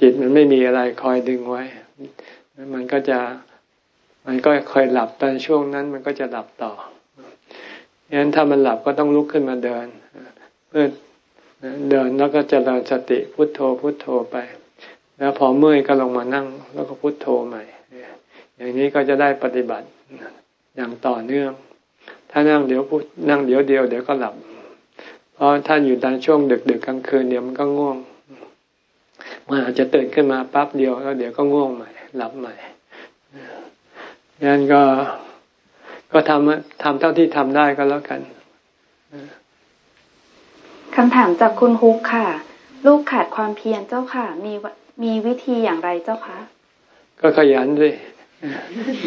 จิตมันไม่มีอะไรคอยดึงไว้ มันก็จะมันก็คอยหลับตอนช่วงนั้นมันก็จะหลับต่องั้นถ้ามันหลับก็ต้องลุกขึ้นมาเดิน เพื่อ เดินแล้วก็จเจริญสติพุทโธพุทโธไป แล้วพอเมื่อยก็ลงมานั่ง แล้วก็พุทโธใหม่ อย่างนี้ก็จะได้ปฏิบัติอย่างต่อเนื่อง ถ้านั่งเดี๋ยวพุทนั่งเดี๋ยวเดียวเดี๋ยวก็หลับ เพราะท่านอยู่ตอนช่วงดึกๆกกลางคืนเดี๋ยวมันก็ง่วงมันอาจจะตื่นขึ้นมาปั๊บเดียวแล้วเดี๋ยวก็ง่วงใหม่ หลับใหม่งั้นก็ก็ทำทำเท่าที่ทำได้ก็แล้วกัน คำถามจากคุณฮุกค่ะ ลูกขาดความเพียรเจ้าค่ะ มีมีวิธีอย่างไรเจ้าคะ ก็ขยันด้วย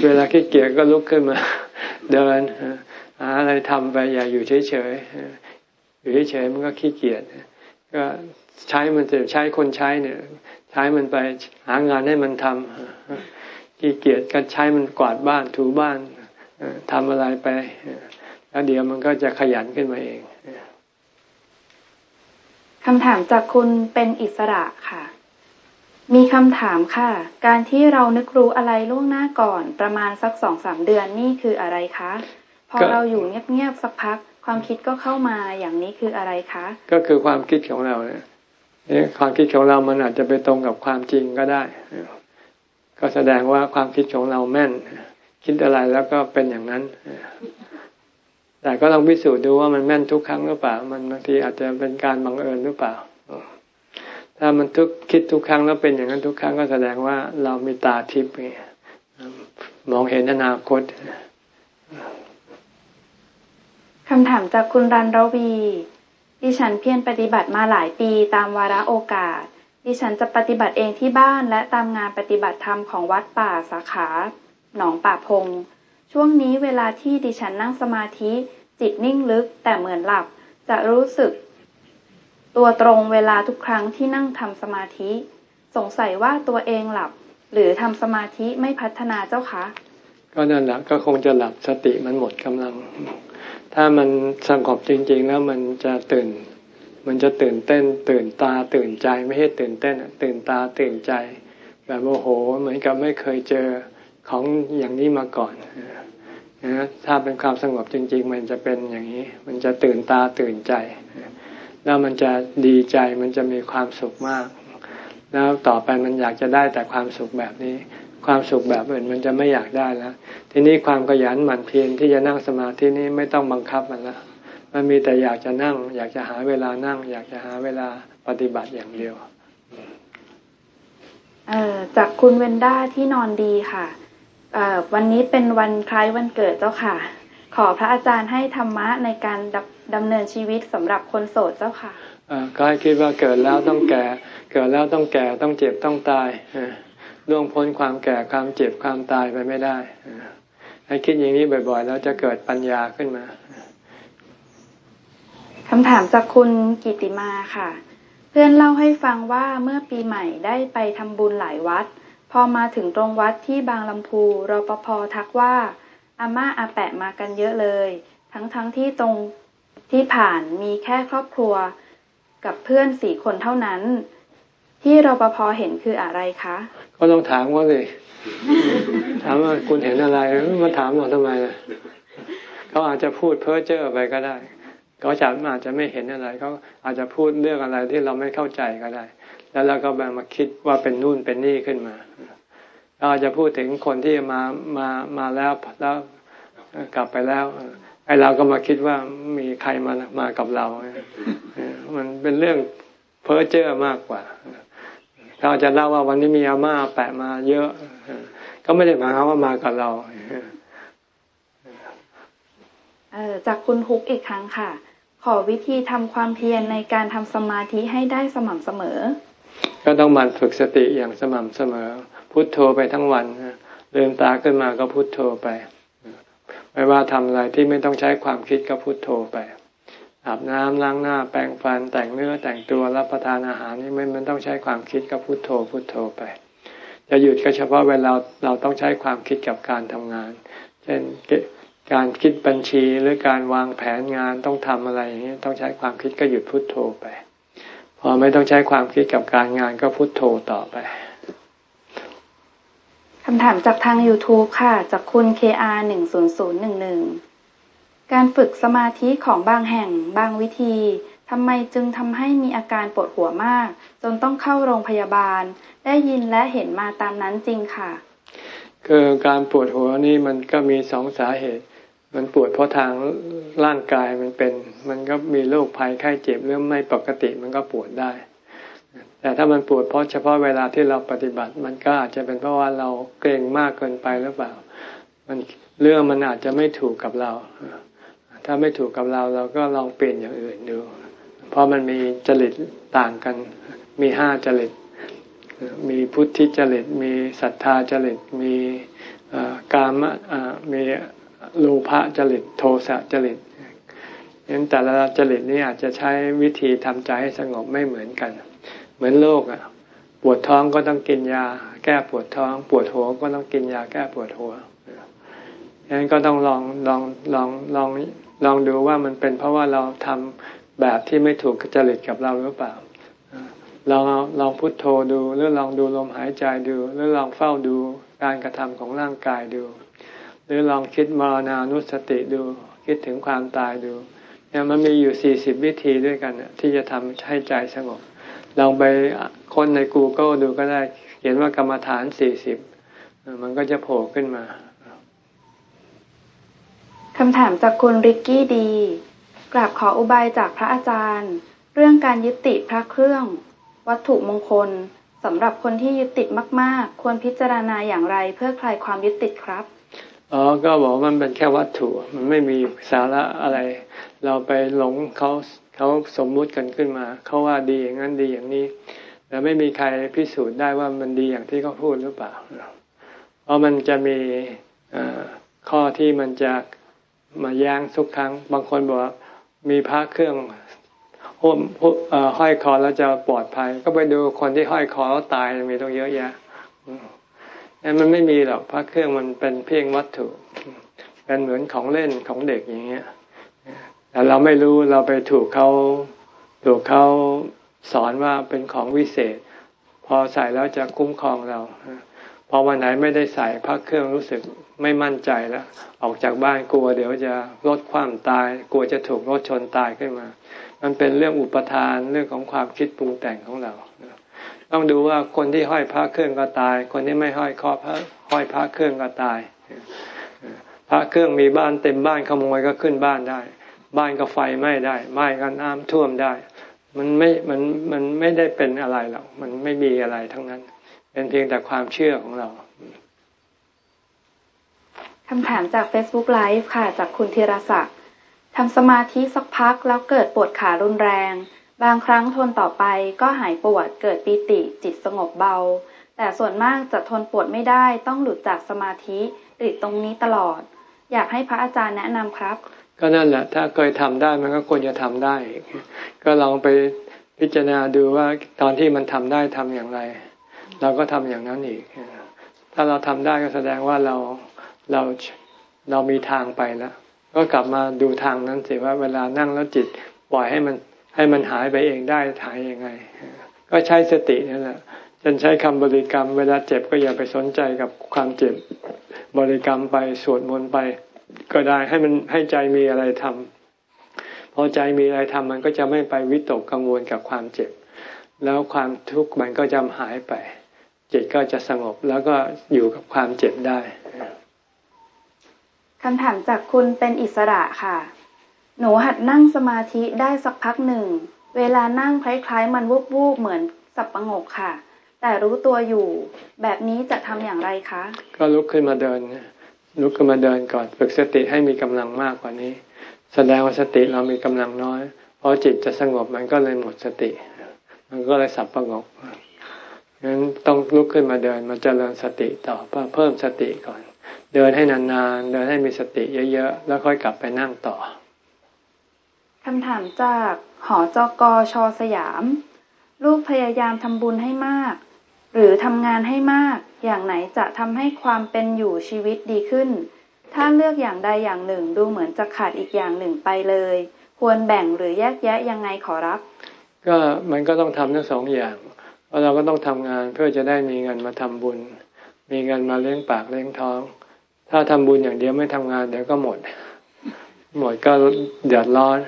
เวลาขี้เกียจก็ลุกขึ้นมา เดินหาอะไรทำไปอย่าอยู่เฉยๆอยู่เฉยๆมันก็ขี้เกียจก็ใช้มันจะใช้คนใช้เนี่ย ใช้มันไปหางานให้มันทำขี้เกียจก็ใช้มันกวาดบ้านถูบ้านทำอะไรไปแล้วเดี๋ยวมันก็จะขยันขึ้นมาเอง คำถามจากคุณเป็นอิสระค่ะ มีคำถามค่ะ การที่เรานึกรู้อะไรล่วงหน้าก่อนประมาณสักสองสามเดือนนี่คืออะไรคะ พอเราอยู่เงียบๆสักพัก ความคิดก็เข้ามาอย่างนี้คืออะไรคะ ก็คือความคิดของเราเนี่ยความคิดของเรามันอาจจะไปตรงกับความจริงก็ได้ ก็แสดงว่าความคิดของเราแม่น คิดอะไรแล้วก็เป็นอย่างนั้น แต่ก็ต้องพิสูจน์ดูว่ามันแม่นทุกครั้งหรือเปล่า มันบางทีอาจจะเป็นการบังเอิญหรือเปล่า ถ้ามันทุกคิดทุกครั้งแล้วเป็นอย่างนั้นทุกครั้งก็แสดงว่าเรามีตาทิพย์มองเห็นอนาคตคำถามจากคุณรันรวีดิฉันเพียรปฏิบัติมาหลายปีตามวาระโอกาส ดิฉันจะปฏิบัติเองที่บ้านและตามงานปฏิบัติธรรมของวัดป่าสาขา หนองป่าพง ช่วงนี้เวลาที่ดิฉันนั่งสมาธิ จิตนิ่งลึกแต่เหมือนหลับ จะรู้สึก ตัวตรงเวลาทุกครั้งที่นั่งทำสมาธิ สงสัยว่าตัวเองหลับ หรือทำสมาธิไม่พัฒนาเจ้าคะก็นั่นแหละก็คงจะหลับสติมันหมดกำลัง ถ้ามันสงบจริง ๆ แล้วมันจะตื่น มันจะตื่นเต้น ตื่นตาตื่นใจไม่ใช่ตื่นเต้นตื่นตาตื่นใจ แบบโอ้โหเหมือนกับไม่เคยเจอ ของอย่างนี้มาก่อนนะถ้าเป็นความสงบจริง ๆ มันจะเป็นอย่างนี้ มันจะตื่นตาตื่นใจ แล้วมันจะดีใจมันจะมีความสุขมาก แล้วต่อไปมันอยากจะได้แต่ความสุขแบบนี้ ความสุขแบบอื่นมันจะไม่อยากได้แล้ว ทีนี้ความขยันหมั่นเพียรที่จะนั่งสมาธินี้ไม่ต้องบังคับมันละมันมีแต่อยากจะนั่ง อยากจะหาเวลานั่ง อยากจะหาเวลาปฏิบัติอย่างเดียวเออจากคุณเวนด้าที่นอนดีค่ะ วันนี้เป็นวันคล้ายวันเกิดเจ้าค่ะ ขอพระอาจารย์ให้ธรรมะในการดำเนินชีวิตสำหรับคนโสดเจ้าค่ะก็ให้คิดว่าเกิดแล้วต้องแก่ เกิดแล้วต้องแก่ต้องเจ็บต้องตายล่วงพ้นความแก่ความเจ็บความตายไปไม่ได้ให้คิดอย่างนี้บ่อยๆ แล้วจะเกิดปัญญาขึ้นมาคำถามจากคุณกิติมาค่ะ เพื่อนเล่าให้ฟังว่าเมื่อปีใหม่ได้ไปทำบุญหลายวัด พอมาถึงตรงวัดที่บางลำพูรปภทักว่าอาม่าอาแปะมากันเยอะเลย ทั้งๆทที่ตรงที่ผ่านมีแค่ครอบครัว กับเพื่อนสี่คนเท่านั้น ที่รปภเห็นคืออะไรคะ ก็ต้องถามว่าเลยถามว่าคุณเห็นอะไรมาถามเราทำไมล่ะเขาอาจจะพูดเพ้อเจ้อไปก็ได้เขาอาจจะไม่เห็นอะไรเขาอาจจะพูดเรื่องอะไรที่เราไม่เข้าใจก็ได้ แล้วเราก็มาคิดว่าเป็นนู่นเป็นนี่ขึ้นมา เราจะพูดถึงคนที่มามามาแล้วแล้วกลับไปแล้วไอเราก็มาคิดว่ามีใครมามากับเรา มันเป็นเรื่องเพ้อเจ้อมากกว่า เราจะเล่าว่าวันนี้มีอาม่าแปะมาเยอะ ก็ไม่ได้หมายความว่ามากับเราจากคุณฮุกอีกครั้งค่ะ ขอวิธีทำความเพียรในการทำสมาธิให้ได้สม่ำเสมอ ก็ต้องมันฝึกสติอย่างสม่ำเสมอ พุโทโธไปทั้งวันเลืมตาขึ้นมาก็พุโทโธไป ไม่ว่าทำอะไรที่ไม่ต้องใช้ความคิดก็พุโทโธไป อาบน้ำล้างหน้า แปรงฟัน แต่งเนื้อแต่งตัวรับประทานอาหารนี่ไม่มันต้องใช้ความคิดก็พุโทโธ พุโทโธไป จะหยุดก็เฉพาะเวลาเราต้องใช้ความคิดกับการทำงาน เช่นการคิดบัญชีหรือการวางแผนงานต้องทำอะไรอย่างนี้ต้องใช้ความคิดก็หยุดพุดโทโธไป พอไม่ต้องใช้ความคิดกับการงานก็พุโทโธต่อไปคำถามจากทาง YouTube ค่ะ จากคุณ KR หนึ่งศูนย์ศูนย์หนึ่งหนึ่งการฝึกสมาธิของบางแห่งบางวิธีทำไมจึงทำให้มีอาการปวดหัวมาก จนต้องเข้าโรงพยาบาล ได้ยินและเห็นมาตามนั้นจริงค่ะ คือการปวดหัวนี่มันก็มีสองสาเหตุ มันปวดเพราะทางร่างกายมันเป็น มันก็มีโรคภัยไข้เจ็บเรื่องไม่ปกติมันก็ปวดได้ แต่ถ้ามันปวดเพราะเฉพาะเวลาที่เราปฏิบัติ มันก็อาจจะเป็นเพราะว่าเราเกรงมากเกินไปหรือเปล่า มันเรื่องมันอาจจะไม่ถูกกับเรา ถ้าไม่ถูกกับเราเราก็ลองเปลี่ยนอย่างอื่นดู เพราะมันมีจริตต่างกัน มีห้าจริต มีพุทธิจริต มีศรัทธาจริต มีกามมี โลภะจริตโทสะจริตงั้นแต่ละจริตนี้อาจจะใช้วิธีทำใจให้สงบไม่เหมือนกัน เหมือนโรคอะ ปวดท้องก็ต้องกินยา แก้ปวดท้อง ปวดหัวก็ต้องกินยาแก้ปวดหัวงั้นก็ต้องลองลองลองลองลองดูว่ามันเป็นเพราะว่าเราทำแบบที่ไม่ถูกจริตกับเราหรือเปล่าลองลองพุทโธดูหรือลองดูลมหายใจดู หรือลองเฝ้าดูการกระทำของร่างกายดู หรือลองคิดมรณานุสติดู คิดถึงความตายดูเนี่ยมันมีอยู่สี่สิบวิธีด้วยกันที่จะทำให้ใจสงบลองไปค้นใน Google ดูก็ได้เขียนว่ากรรมฐานสี่สิบมันก็จะโผล่ขึ้นมาคำถามจากคุณริกกี้ดีกราบขออุบายจากพระอาจารย์ เรื่องการยึดติดพระเครื่อง วัตถุมงคลสำหรับคนที่ยึดติดมาก ๆ ควรพิจารณาอย่างไรเพื่อคลายความยึดติดครับ อ๋อก็บอกมันเป็นแค่วัตถุ มันไม่มีสาระอะไร เราไปหลงเขาเขาสมมุติกันขึ้นมา เขาว่าดีอย่างนั้นดีอย่างนี้ แต่ไม่มีใครพิสูจน์ได้ว่ามันดีอย่างที่เขาพูดหรือเปล่า เพราะมันจะมีข้อที่มันจะมาแย้งทุกครั้ง บางคนบอกมีพระเครื่องห้อยคอแล้วจะปลอดภัย ก็ไปดูคนที่ห้อยคอแล้วตายมีต้องเยอะแยะ มันไม่มีหรอกพระเครื่องมันเป็นเพียงวัตถุ เป็นเหมือนของเล่นของเด็กอย่างเงี้ยแต่เราไม่รู้เราไปถูกเขาถูกเขาสอนว่าเป็นของวิเศษ พอใส่แล้วจะคุ้มครองเราพอวันไหนไม่ได้ใส่พระเครื่องรู้สึกไม่มั่นใจแล้ว ออกจากบ้านกลัวเดี๋ยวจะรถความตาย กลัวจะถูกรถชนตายขึ้นมา มันเป็นเรื่องอุปทานเรื่องของความคิดปรุงแต่งของเรา ต้องดูว่าคนที่ห้อยพระเครื่องก็ตาย คนที่ไม่ห้อยคอพระห้อยพระเครื่องก็ตาย พระเครื่องมีบ้านเต็มบ้านขโมยก็ขึ้นบ้านได้ บ้านก็ไฟไหม้ได้ไหม้ก็น้ำท่วมได้ มันไม่มันมันไม่ได้เป็นอะไรหรอกมันไม่มีอะไรทั้งนั้น เป็นเพียงแต่ความเชื่อของเราคำถามจาก Facebook Live ค่ะ จากคุณธีรศักดิ์ทำสมาธิสักพักแล้วเกิดปวดขารุนแรง บางครั้งทนต่อไปก็หายปวดเกิดปีติจิตสงบเบา แต่ส่วนมากจะทนปวดไม่ได้ต้องหลุดจากสมาธิติดตรงนี้ตลอด อยากให้พระอาจารย์แนะนำครับ ก็นั่นแหละ ถ้าเคยทำได้มันก็ควรจะทำได้ ก็ลองไปพิจารณาดูว่าตอนที่มันทำได้ทำอย่างไร เราก็ทำอย่างนั้นอีก ถ้าเราทำได้ก็แสดงว่าเราเราเรามีทางไปแล้วก็กลับมาดูทางนั้นสิว่าเวลานั่งแล้วจิตปล่อยให้มัน ให้มันหายไปเองได้หายยังไง ก็ใช้สตินั่นแหละจนใช้คำบริกรรม เวลาเจ็บก็อย่าไปสนใจกับความเจ็บบริกรรมไปสวดมนต์ไป ก็ได้ให้มันให้ใจมีอะไรทำพอใจมีอะไรทำมันก็จะไม่ไปวิตกกังวลกับความเจ็บ แล้วความทุกข์มันก็จะหายไป จิตก็จะสงบแล้วก็อยู่กับความเจ็บได้คำถามจากคุณเป็นอิสระค่ะ หนูหัดนั่งสมาธิได้สักพักหนึ่ง เวลานั่งคล้ายๆ มันวูบวูบเหมือนสับประงกค่ะ แต่รู้ตัวอยู่ แบบนี้จะทำอย่างไรคะ ก็ลุกขึ้นมาเดินลุกขึ้นมาเดินก่อนฝึกสติให้มีกำลังมากกว่านี้ แสดงว่าสติเรามีกำลังน้อยพอจิตจะสงบมันก็เลยหมดสติ มันก็เลยสับประงกงั้นต้องลุกขึ้นมาเดินมาเจริญสติต่อเพิ่มสติก่อน เดินให้นานๆ เดินให้มีสติเยอะๆ แล้วค่อยกลับไปนั่งต่อ คำถามจากหอจกชอสยาม ลูกพยายามทำบุญให้มาก หรือทำงานให้มาก อย่างไหนจะทำให้ความเป็นอยู่ชีวิตดีขึ้น ถ้าเลือกอย่างใดอย่างหนึ่งดูเหมือนจะขาดอีกอย่างหนึ่งไปเลย ควรแบ่งหรือแยกแยะยังไงขอรับ ก็มันก็ต้องทำทั้งสองอย่างเพราะเราก็ต้องทำงานเพื่อจะได้มีเงินมาทำบุญ มีเงินมาเลี้ยงปากเลี้ยงท้อง ถ้าทำบุญอย่างเดียวไม่ทำงานเดี๋ยวก็หมด หมดก็เดือดร้อน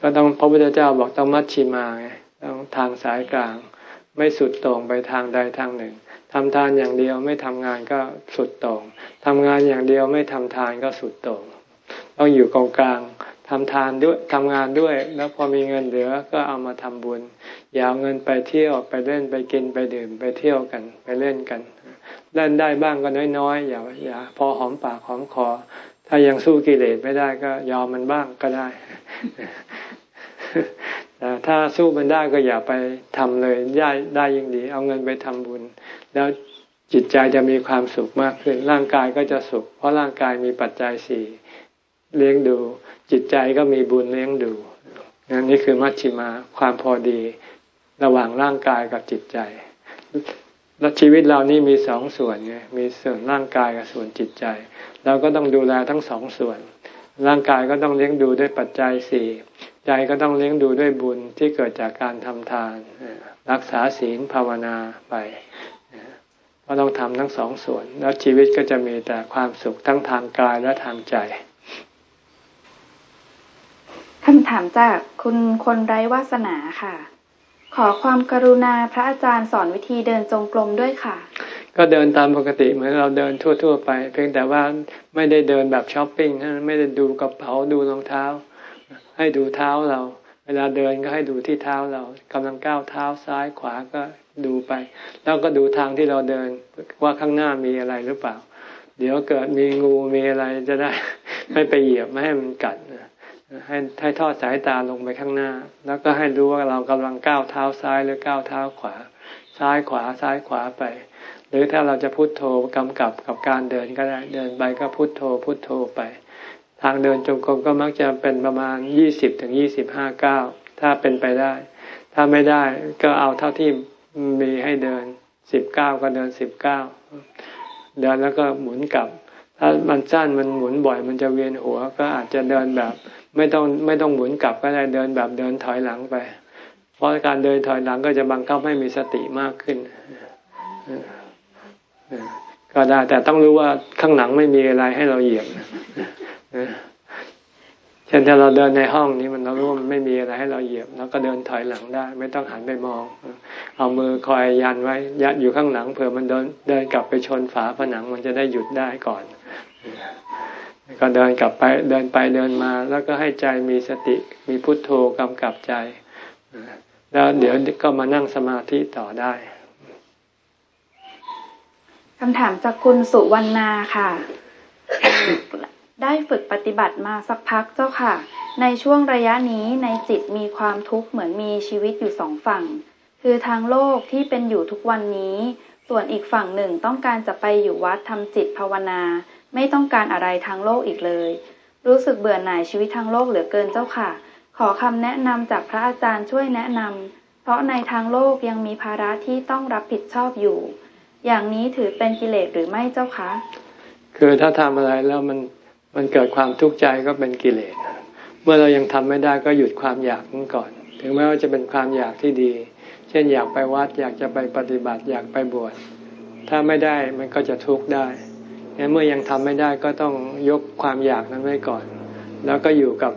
ก็ต้องพระพุทธเจ้าบอกต้องมัชชิมาไงต้องทางสายกลาง ไม่สุดต่งไปทางใดทางหนึ่งทำทานอย่างเดียวไม่ทำงานก็สุดต่งทำงานอย่างเดียวไม่ทำทานก็สุดต่งต้องอยู่กลางกลางทำทานด้วยทำงานด้วย แล้วพอมีเงินเหลือก็เอามาทำบุญ อย่าเอาเงินไปเที่ยวไปเล่นไปกินไปดื่มไปเที่ยวกันไปเล่นกันเล่นได้บ้างก็น้อยๆอย่าอย่าพอหอมปากหอมคอ ถ้ายังสู้กิเลสไม่ได้ก็ยอมมันบ้างก็ได้แต่ถ้าสู้มันได้ก็อย่าไปทำเลยได้ได้ยิ่งดี เอาเงินไปทำบุญ แล้วจิตใจจะมีความสุขมากขึ้น ร่างกายก็จะสุข เพราะร่างกายมีปัจจัยสี่เลี้ยงดู จิตใจก็มีบุญเลี้ยงดูนนี่คือมัชชิมาความพอดี ระหว่างร่างกายกับจิตใจ และชีวิตเรานี่มีสองส่วนไงมีส่วนร่างกายกับส่วนจิตใจ เราก็ต้องดูแลทั้งสองส่วน ร่างกายก็ต้องเลี้ยงดูด้วยปัจจัยสี่ใจก็ต้องเลี้ยงดูด้วยบุญที่เกิดจากการทำทาน รักษาศีลภาวนาไปก็ต้องทำทั้งสองส่วน แล้วชีวิตก็จะมีแต่ความสุขทั้งทางกายและทางใจคำถามจากคุณคนไร้วาสนาค่ะ ขอความกรุณาพระอาจารย์สอนวิธีเดินจงกรมด้วยค่ะ ก็เดินตามปกติเหมือนเราเดินทั่ว ๆ ไป เพียงแต่ว่าไม่ได้เดินแบบช้อปปิ้งไม่ได้ดูกระเป๋าดูรองเท้า ให้ดูเท้าเรา เวลาเดินก็ให้ดูที่เท้าเรากำลังก้าวเท้าซ้ายขวาก็ดูไป แล้วก็ดูทางที่เราเดินว่าข้างหน้ามีอะไรหรือเปล่า เดี๋ยวเกิดมีงูมีอะไรจะได้ ไม่ไปเหยียบไม่ให้มันกัด ให้ให้ทอดสายตาลงไปข้างหน้า แล้วก็ให้รู้ว่าเรากำลังก้าวเท้าซ้ายหรือก้าวเท้าขวา ซ้ายขวาซ้ายขวาไป หรือถ้าเราจะพุโทโธกำกับกับการเดินก็ได้เดินไปก็พุโทโธพุโทโธไป ทางเดินจงกรมก็มักจะเป็นประมาณยี่สิบถึงยี่สิบห้าก้าวถ้าเป็นไปได้ ถ้าไม่ได้ก็เอาเท่าที่มีให้เดินสิบเก้าก็เดินสิบเก้าเดินแล้วก็หมุนกลับ ถ้ามันสั้นมันหมุนบ่อยมันจะเวียนหัว ก็อาจจะเดินแบบ ไม่ต้องไม่ต้องหมุนกลับก็ได้เดินแบบเดินถอยหลังไป เพราะการเดินถอยหลังก็จะบังคับให้มีสติมากขึ้นก็ได้แต่ต้องรู้ว่าข้างหลังไม่มีอะไรให้เราเหยียบเช่นถ้าเราเดินในห้องนี้มันเรารู้ว่ามันไม่มีอะไรให้เราเหยียบแล้วก็เดินถอยหลังได้ ไม่ต้องหันไปมอง เอามือคอยยันไว้ ยัดอยู่ข้างหลังเผื่อมันเดินเดินกลับไปชนฝาผนังมันจะได้หยุดได้ก่อน ก็เดินกลับไปเดินไปเดินมา แล้วก็ให้ใจมีสติมีพุทโธกำกับใจ แล้วเดี๋ยวก็มานั่งสมาธิต่อได้คำถามจากคุณสุวรรณาค่ะ ได้ฝึกปฏิบัติมาสักพักเจ้าค่ะ ในช่วงระยะนี้ในจิตมีความทุกข์เหมือนมีชีวิตอยู่สองฝั่ง คือทางโลกที่เป็นอยู่ทุกวันนี้ ส่วนอีกฝั่งหนึ่งต้องการจะไปอยู่วัดทำจิตภาวนา ไม่ต้องการอะไรทางโลกอีกเลย รู้สึกเบื่อหน่ายชีวิตทางโลกเหลือเกินเจ้าค่ะ ขอคำแนะนำจากพระอาจารย์ช่วยแนะนำเพราะในทางโลกยังมีภาระที่ต้องรับผิดชอบอยู่ อย่างนี้ถือเป็นกิเลสหรือไม่เจ้าคะคือถ้าทำอะไรแล้วมันมันเกิดความทุกข์ใจก็เป็นกิเลส เมื่อเรายังทำไม่ได้ก็หยุดความอยากนั้นก่อน ถึงแม้ว่าจะเป็นความอยากที่ดี เช่นอยากไปวัดอยากจะไปปฏิบัติอยากไปบวชถ้าไม่ได้มันก็จะทุกข์ได้ เมื่อยังทำไม่ได้ก็ต้องยกความอยากนั้นไว้ก่อน แล้วก็อยู่กับ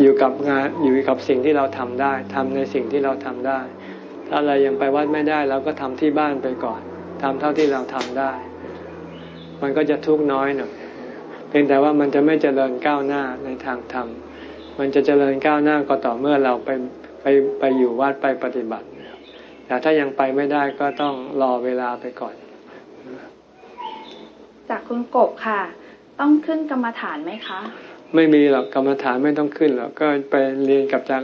อยู่กับงานอยู่กับสิ่งที่เราทำได้ทำในสิ่งที่เราทำได้ ถ้าเรายังไปวัดไม่ได้เราก็ทำที่บ้านไปก่อนทำเท่าที่เราทำได้ มันก็จะทุกข์น้อยหน่อยเพียงแต่ว่ามันจะไม่เจริญก้าวหน้าในทางธรรมมันจะเจริญก้าวหน้าก็ต่อเมื่อเราไปไปไปอยู่วัดไปปฏิบัติแต่ถ้ายังไปไม่ได้ก็ต้องรอเวลาไปก่อน จากคุณกบค่ะ ต้องขึ้นกรรมฐานไหมคะ ไม่มีหรอกกรรมฐานไม่ต้องขึ้นหรอกก็ไปเรียนกับจาก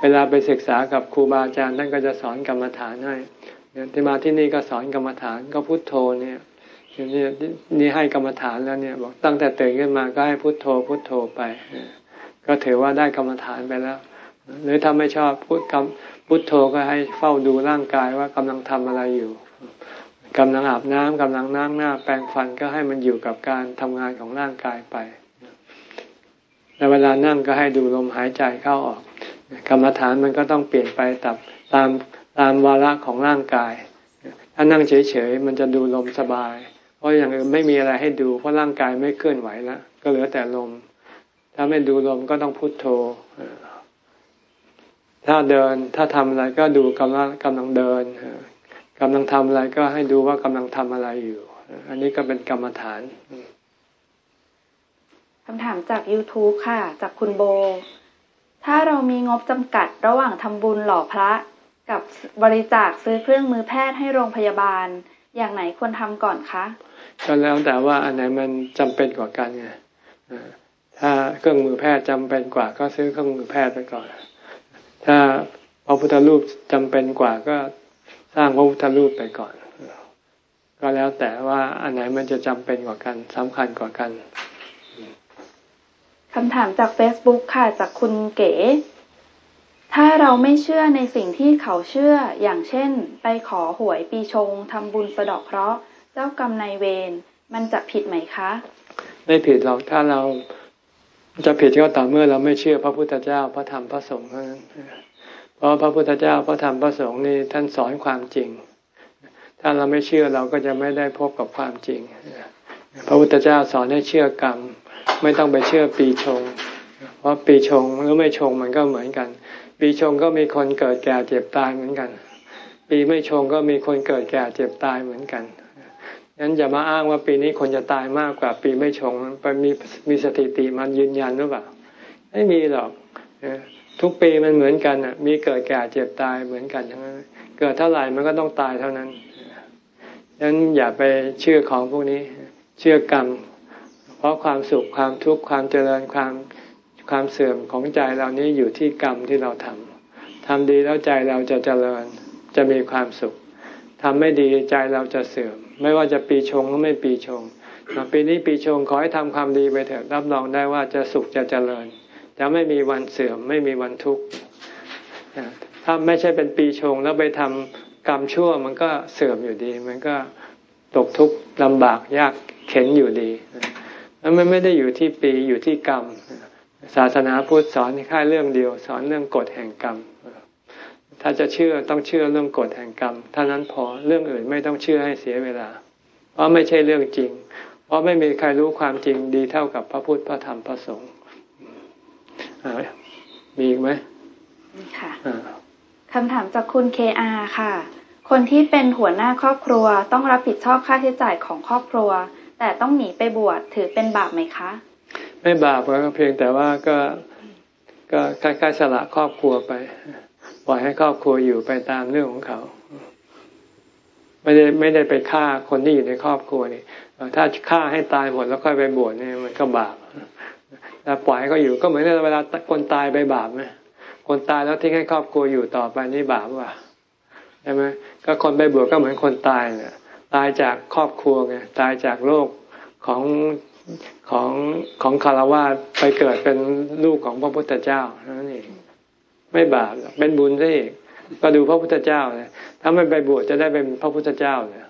เวลาไปศึกษากับครูบาอาจารย์ท่านก็จะสอนกรรมฐานให้เนี่ยที่มาที่นี่ก็สอนกรรมฐานก็พุทโธเนี่ยนี่นี่ให้กรรมฐานแล้วเนี่ยบอกตั้งแต่ตื่นขึ้นมาก็ให้พุทโธพุทโธไป ก็ถือว่าได้กรรมฐานไปแล้ว หรือถ้าไม่ชอบพุทกรรมพุทโธก็ให้เฝ้าดูร่างกายว่ากำลังทำอะไรอยู่ กำลังอาบน้ำกำลังนั่งหน้า แปรงฟันก็ให้มันอยู่กับการทำงานของร่างกายไปในเวลานั่งก็ให้ดูลมหายใจเข้าออกกรรมฐานมันก็ต้องเปลี่ยนไปตับตามตามวาระของร่างกาย ถ้านั่งเฉยๆมันจะดูลมสบาย เพราะอย่างอื่นไม่มีอะไรให้ดู เพราะร่างกายไม่เคลื่อนไหวแล้วก็เหลือแต่ลม ถ้าไม่ดูลมก็ต้องพุโทโธถ้าเดินถ้าทำอะไรก็ดูกำลังกำลังเดิน กำลังทำอะไรก็ให้ดูว่ากำลังทำอะไรอยู่ อันนี้ก็เป็นกรรมฐานคำถามจาก YouTube ค่ะ จากคุณโบ ถ้าเรามีงบจำกัดระหว่างทำบุญหล่อพระ กับบริจาคซื้อเครื่องมือแพทย์ให้โรงพยาบาล อย่างไหนควรทำก่อนคะก็แล้วแต่ว่าอันไหนมันจำเป็นกว่ากันไงถ้าเครื่องมือแพทย์จำเป็นกว่า ก็ซื้อเครื่องมือแพทย์ไปก่อน ถ้าพระพุทธรูปจำเป็นกว่าก็ สร้างพระพุทธรูปไปก่อน ก็แล้วแต่ว่าอันไหนมันจะจำเป็นกว่ากันสำคัญกว่ากันคำถามจาก Facebook ค่ะจากคุณเก๋ ถ้าเราไม่เชื่อในสิ่งที่เขาเชื่อ อย่างเช่น ไปขอหวยปีชงทำบุญสะดอกเคราะห์เจ้ากรรมนายเวรมันจะผิดไหมคะ ไม่ผิดหรอกถ้าเราจะผิดก็ต่อเมื่อเราไม่เชื่อพระพุทธเจ้าพระธรรมพระสงฆ์เท่านั้น เพราะพระพุทธเจ้าพระธรรมพระสงฆ์นี่ท่านสอนความจริง ถ้าเราไม่เชื่อเราก็จะไม่ได้พบกับความจริง พระพุทธเจ้าสอนให้เชื่อกรรม ไม่ต้องไปเชื่อปีชง เพราะปีชงหรือไม่ชงมันก็เหมือนกัน ปีชงก็มีคนเกิดแก่เจ็บตายเหมือนกัน ปีไม่ชงก็มีคนเกิดแก่เจ็บตายเหมือนกันงั้นอย่ามาอ้างว่าปีนี้คนจะตายมากกว่า ปีไม่ชงไปมีมีสถิติมันยืนยันหรือเปล่าไม่มีหรอก ทุกปีมันเหมือนกันอะ มีเกิดแก่เจ็บตายเหมือนกันทั้งนั้นเกิดเท่าไหร่มันก็ต้องตายเท่านั้นดังนั้นอย่าไปเชื่อของพวกนี้ เชื่อกรรม เพราะความสุขความทุกข์ความเจริญความความเสื่อมของใจเรานี้อยู่ที่กรรมที่เราทำทำดีแล้วใจเราจะเจริญจะมีความสุขทำไม่ดีใจเราจะเสื่อม ไม่ว่าจะปีชงหรือไม่ปีชงปีนี้ปีชงขอให้ทำความดีไปเถอะรับรองได้ว่าจะสุขจะเจริญ จะไม่มีวันเสื่อม ไม่มีวันทุกข์ถ้าไม่ใช่เป็นปีชงแล้วไปทำกรรมชั่วมันก็เสื่อมอยู่ดี มันก็ตกทุกข์ลำบากยากเข็นอยู่ดีแล้วมันไม่ได้อยู่ที่ปีอยู่ที่กรรม ศาสนาพุทธสอนแค่เรื่องเดียว สอนเรื่องกฎแห่งกรรม ถ้าจะเชื่อต้องเชื่อเรื่องกฎแห่งกรรมเท่านั้นพอเรื่องอื่นไม่ต้องเชื่อให้เสียเวลา เพราะไม่ใช่เรื่องจริง เพราะไม่มีใครรู้ความจริงดีเท่ากับพระพุทธพระธรรมพระสงฆ์ มีอีกไหมค่ะคำถามจากคุณเคอาค่ะ คนที่เป็นหัวหน้าครอบครัวต้องรับผิดชอบค่าใช้จ่ายของครอบครัว แต่ต้องหนีไปบวชถือเป็นบาปไหมคะ ไม่บาปก็เพียงแต่ว่าก็ก็ใกล้ๆสละครอบครัวไปปล่อยให้ครอบครัวอยู่ไปตามเรื่องของเขา ไม่ได้ไม่ได้ไปฆ่าคนที่อยู่ในครอบครัวนี่ถ้าฆ่าให้ตายหมดแล้วค่อยไปบวชนี่มันก็บาป แต่ปล่อยให้เขาอยู่ก็เหมือนเวลาคนตายไปบาปไหมคนตายแล้วทิ้งให้ครอบครัวอยู่ต่อไปนี่บาปว่ะใช่ไหมก็คนไปบวชก็เหมือนคนตายเนี่ยตายจากครอบครัวไงตายจากโลกของของของคารวะไปเกิดเป็นลูกของพระพุทธเจ้านั่นเองไม่บาปเป็นบุญซะอีกก็ดูพระพุทธเจ้าเนี่ยถ้าไม่ไปบวชจะได้เป็นพระพุทธเจ้าเนี่ย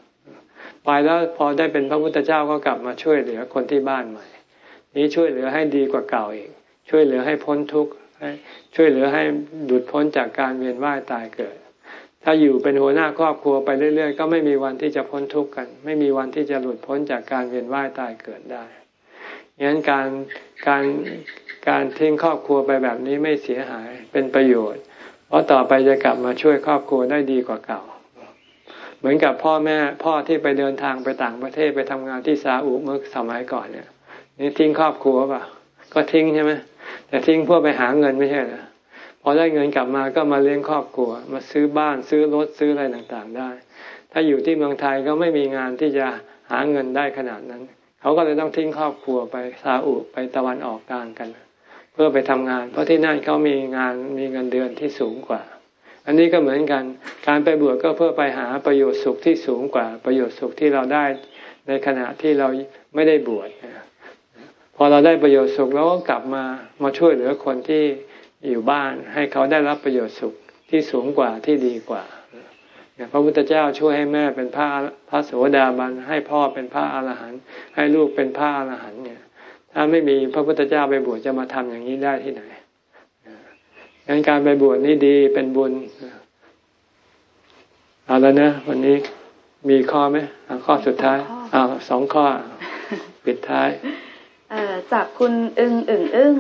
ไปแล้วพอได้เป็นพระพุทธเจ้าก็กลับมาช่วยเหลือคนที่บ้านใหม่ นี้ช่วยเหลือให้ดีกว่าเก่าอีก ช่วยเหลือให้พ้นทุกข์ช่วยเหลือให้หลุดพ้นจากการเวียนว่ายตายเกิด ถ้าอยู่เป็นหัวหน้าครอบครัวไปเรื่อยๆ ก็ไม่มีวันที่จะพ้นทุกข์กัน ไม่มีวันที่จะหลุดพ้นจากการเวียนว่ายตายเกิดได้งั้นการการการทิ้งครอบครัวไปแบบนี้ไม่เสียหายเป็นประโยชน์ เพราะต่อไปจะกลับมาช่วยครอบครัวได้ดีกว่าเก่า เหมือนกับพ่อแม่พ่อที่ไปเดินทางไปต่างประเทศไปทำงานที่ซาอุเมื่อสมัยก่อนเนี่ย นี่ทิ้งครอบครัวป่ะ ก็ทิ้งใช่ไหมแต่ทิ้งเพื่อไปหาเงินไม่ใช่เหรอพอได้เงินกลับมาก็มาเลี้ยงครอบครัว มาซื้อบ้านซื้อรถซื้ออะไรต่างๆได้ ถ้าอยู่ที่เมืองไทยก็ไม่มีงานที่จะหาเงินได้ขนาดนั้น เขาก็เลยต้องทิ้งครอบครัวไปซาอุไปตะวันออกกลางกัน เพื่อไปทำงาน เพราะที่นั่นเขามีงานมีเงินเดือนที่สูงกว่า อันนี้ก็เหมือนกัน การไปบวชก็เพื่อไปหาประโยชน์สุขที่สูงกว่า ประโยชน์สุขที่เราได้ในขณะที่เราไม่ได้บวชพ อเราได้ประโยชน์สุขเราก็กลับมามาช่วยเหลือคนที่อยู่บ้าน ให้เขาได้รับประโยชน์สุขที่สูงกว่าที่ดีกว่าพระพุทธเจ้าช่วยให้แม่เป็นพระพระโสดาบันให้พ่อเป็นพระอรหันต์ให้ลูกเป็นพระอรหันต์เนี่ย ถ้าไม่มีพระพุทธเจ้าไปบวชจะมาทำอย่างนี้ได้ที่ไหนงั้นการไปบวชนี่ดีเป็นบุญเอาแล้วนะวันนี้มีข้อไหมข้อสุดท้ายอ้าวสองข้อปิดท้าย จากคุณอึงอึ่งอึ้ง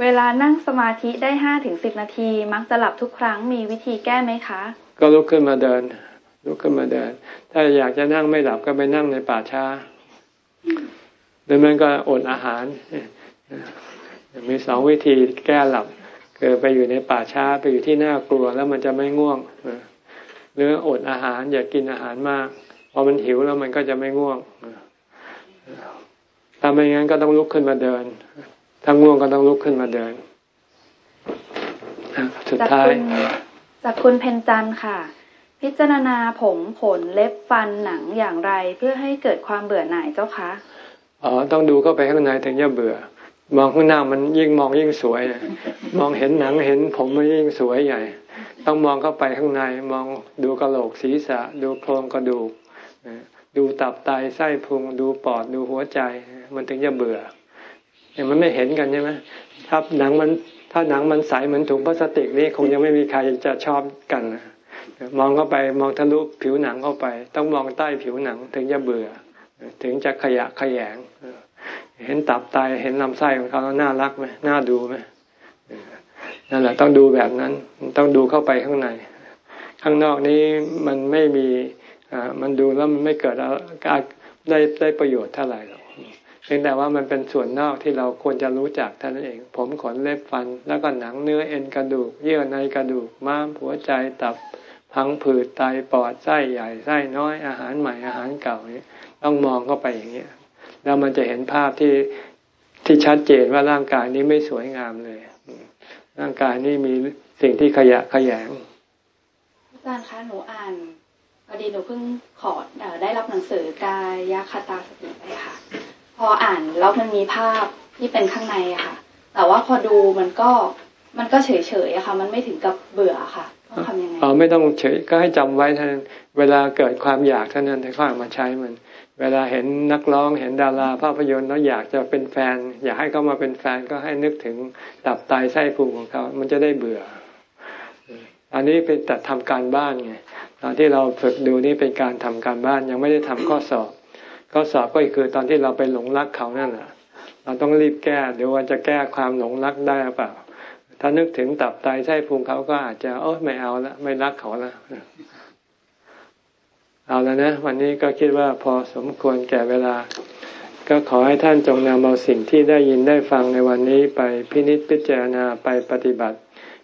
เวลานั่งสมาธิได้ห้าถึงสิบนาที มักจะหลับทุกครั้งมีวิธีแก้ไหมคะ ก็ลุกขึ้นมาเดิน ลุกขึ้นมาเดิน ถ้าอยากจะนั่งไม่หลับก็ไปนั่งในป่าช้าหรือมันก็อดอาหาร มีสองวิธีแก้หลับเกิดไปอยู่ในป่าช้าไปอยู่ที่น่ากลัวแล้วมันจะไม่ง่วงหรืออดอาหารอย่ากกินอาหารมากพอมันหิวแล้วมันก็จะไม่ง่วงาไม่งั้นก็ต้องลุกขึ้นมาเดิน ถ้าง่วงก็ต้องลุกขึ้นมาเดิน สุดท้าย จากคุณเพนจันค่ะ พิจารณาผมขนเล็บฟันหนังอย่างไร เพื่อให้เกิดความเบื่อหน่ายเจ้าคะอ๋อต้องดูเข้าไปข้างในถึงจะเบื่อ มองข้างหน้ามันยิ่งมองยิ่งสวย มองเห็นหนังเห็นผมมันยิ่งสวยใหญ่ ต้องมองเข้าไปข้างใน มองดูกระโหลกศีรษะ ดูโครงกระดูก ดูตับไตไส้พุงดูปอดดูหัวใจ มันถึงจะเบื่อเนี่ยมันไม่เห็นกันใช่ไหมถ้าหนังมันถ้าหนังมันใสเหมือนถุงพลาสติกนี่คงยังไม่มีใครจะชอบกันมองเข้าไปมองทะลุผิวหนังเข้าไป ต้องมองใต้ผิวหนังถึงจะเบื่อ ถึงจะขยะขยงเห็นตับไตเห็นลำไส้ของเขาแล้วน่ารักไหมน่าดูไหมนั่นแหละต้องดูแบบนั้น ต้องดูเข้าไปข้างใน ข้างนอกนี้มันไม่มี มันดูแล้วมันไม่เกิดการได้ได้ประโยชน์เท่าไหร่หรอกเพียงแต่ว่ามันเป็นส่วนนอกที่เราควรจะรู้จักเท่านั้นเอง ผมขนเล็บฟัน แล้วก็หนังเนื้อเอ็นกระดูก เยื่อในกระดูกม้ามหัวใจตับพังผืดไตปอดไส้ใหญ่ไส้น้อยอาหารใหม่อาหารเก่านี้ต้องมองเข้าไปอย่างนี้แล้วมันจะเห็นภาพที่ที่ชัดเจนว่าร่างกายนี้ไม่สวยงามเลย ร่างกายนี้มีสิ่งที่ขยะขยงอาจารย์คะหนูอ่าน พอดีหนูเพิ่งขอได้รับหนังสือกายคตาสติไปค่ะ พออ่านแล้วมันมีภาพที่เป็นข้างในอะค่ะ แต่ว่าพอดูมันก็มันก็เฉยๆอะค่ะ มันไม่ถึงกับเบื่อค่ะต้องทำยังไงอ๋อไม่ต้องเฉยก็ให้จำไว้ท่านเวลาเกิดความอยากเท่านั้นให้ข้ามาใช้มัน เวลาเห็นนักร้องเห็นดาราภาพยนตร์แล้วอยากจะเป็นแฟน อยากให้เขามาเป็นแฟนก็ให้นึกถึงตับไตไส้พุงของเขา มันจะได้เบื่อ อันนี้เป็นแต่ทำการบ้านไงตอนที่เราฝึกดูนี่เป็นการทำการบ้านยังไม่ได้ทำข้อสอบ ข้อสอบก็คือตอนที่เราไปหลงรักเขานั่นแหละเราต้องรีบแก้เดี๋ยวว่าจะแก้ความหลงรักได้หรือเปล่า ถ้านึกถึงตับไตไส้พุงเขาก็อาจจะโอ้ไม่เอาละไม่รักเขาละเอาแล้วนะ วันนี้ก็คิดว่าพอสมควรแก่เวลา ก็ขอให้ท่านจงนำเอาสิ่งที่ได้ยินได้ฟังในวันนี้ไปพินิจพิจารณาไปปฏิบัติ